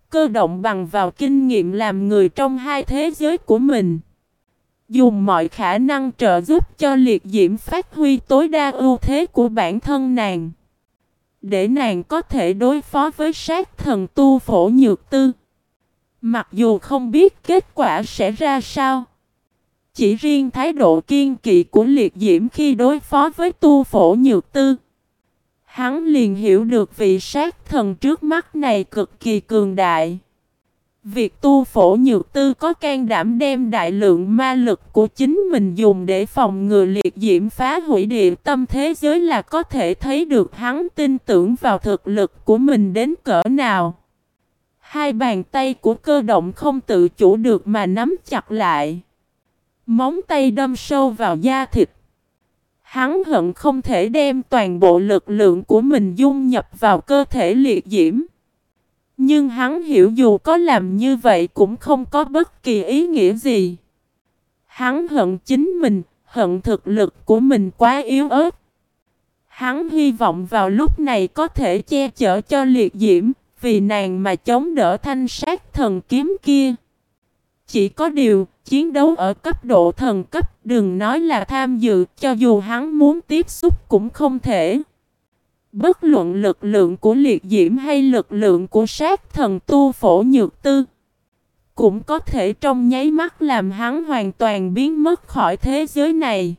Cơ động bằng vào kinh nghiệm làm người trong hai thế giới của mình. Dùng mọi khả năng trợ giúp cho liệt diễm phát huy tối đa ưu thế của bản thân nàng. Để nàng có thể đối phó với sát thần tu phổ nhược tư. Mặc dù không biết kết quả sẽ ra sao. Chỉ riêng thái độ kiên kỵ của liệt diễm khi đối phó với tu phổ nhược tư. Hắn liền hiểu được vị sát thần trước mắt này cực kỳ cường đại. Việc tu phổ nhược tư có can đảm đem đại lượng ma lực của chính mình dùng để phòng ngừa liệt diễm phá hủy địa tâm thế giới là có thể thấy được hắn tin tưởng vào thực lực của mình đến cỡ nào. Hai bàn tay của cơ động không tự chủ được mà nắm chặt lại. Móng tay đâm sâu vào da thịt. Hắn hận không thể đem toàn bộ lực lượng của mình dung nhập vào cơ thể liệt diễm. Nhưng hắn hiểu dù có làm như vậy cũng không có bất kỳ ý nghĩa gì. Hắn hận chính mình, hận thực lực của mình quá yếu ớt. Hắn hy vọng vào lúc này có thể che chở cho liệt diễm, vì nàng mà chống đỡ thanh sát thần kiếm kia. Chỉ có điều, chiến đấu ở cấp độ thần cấp đừng nói là tham dự, cho dù hắn muốn tiếp xúc cũng không thể. Bất luận lực lượng của liệt diễm hay lực lượng của sát thần tu phổ nhược tư, Cũng có thể trong nháy mắt làm hắn hoàn toàn biến mất khỏi thế giới này.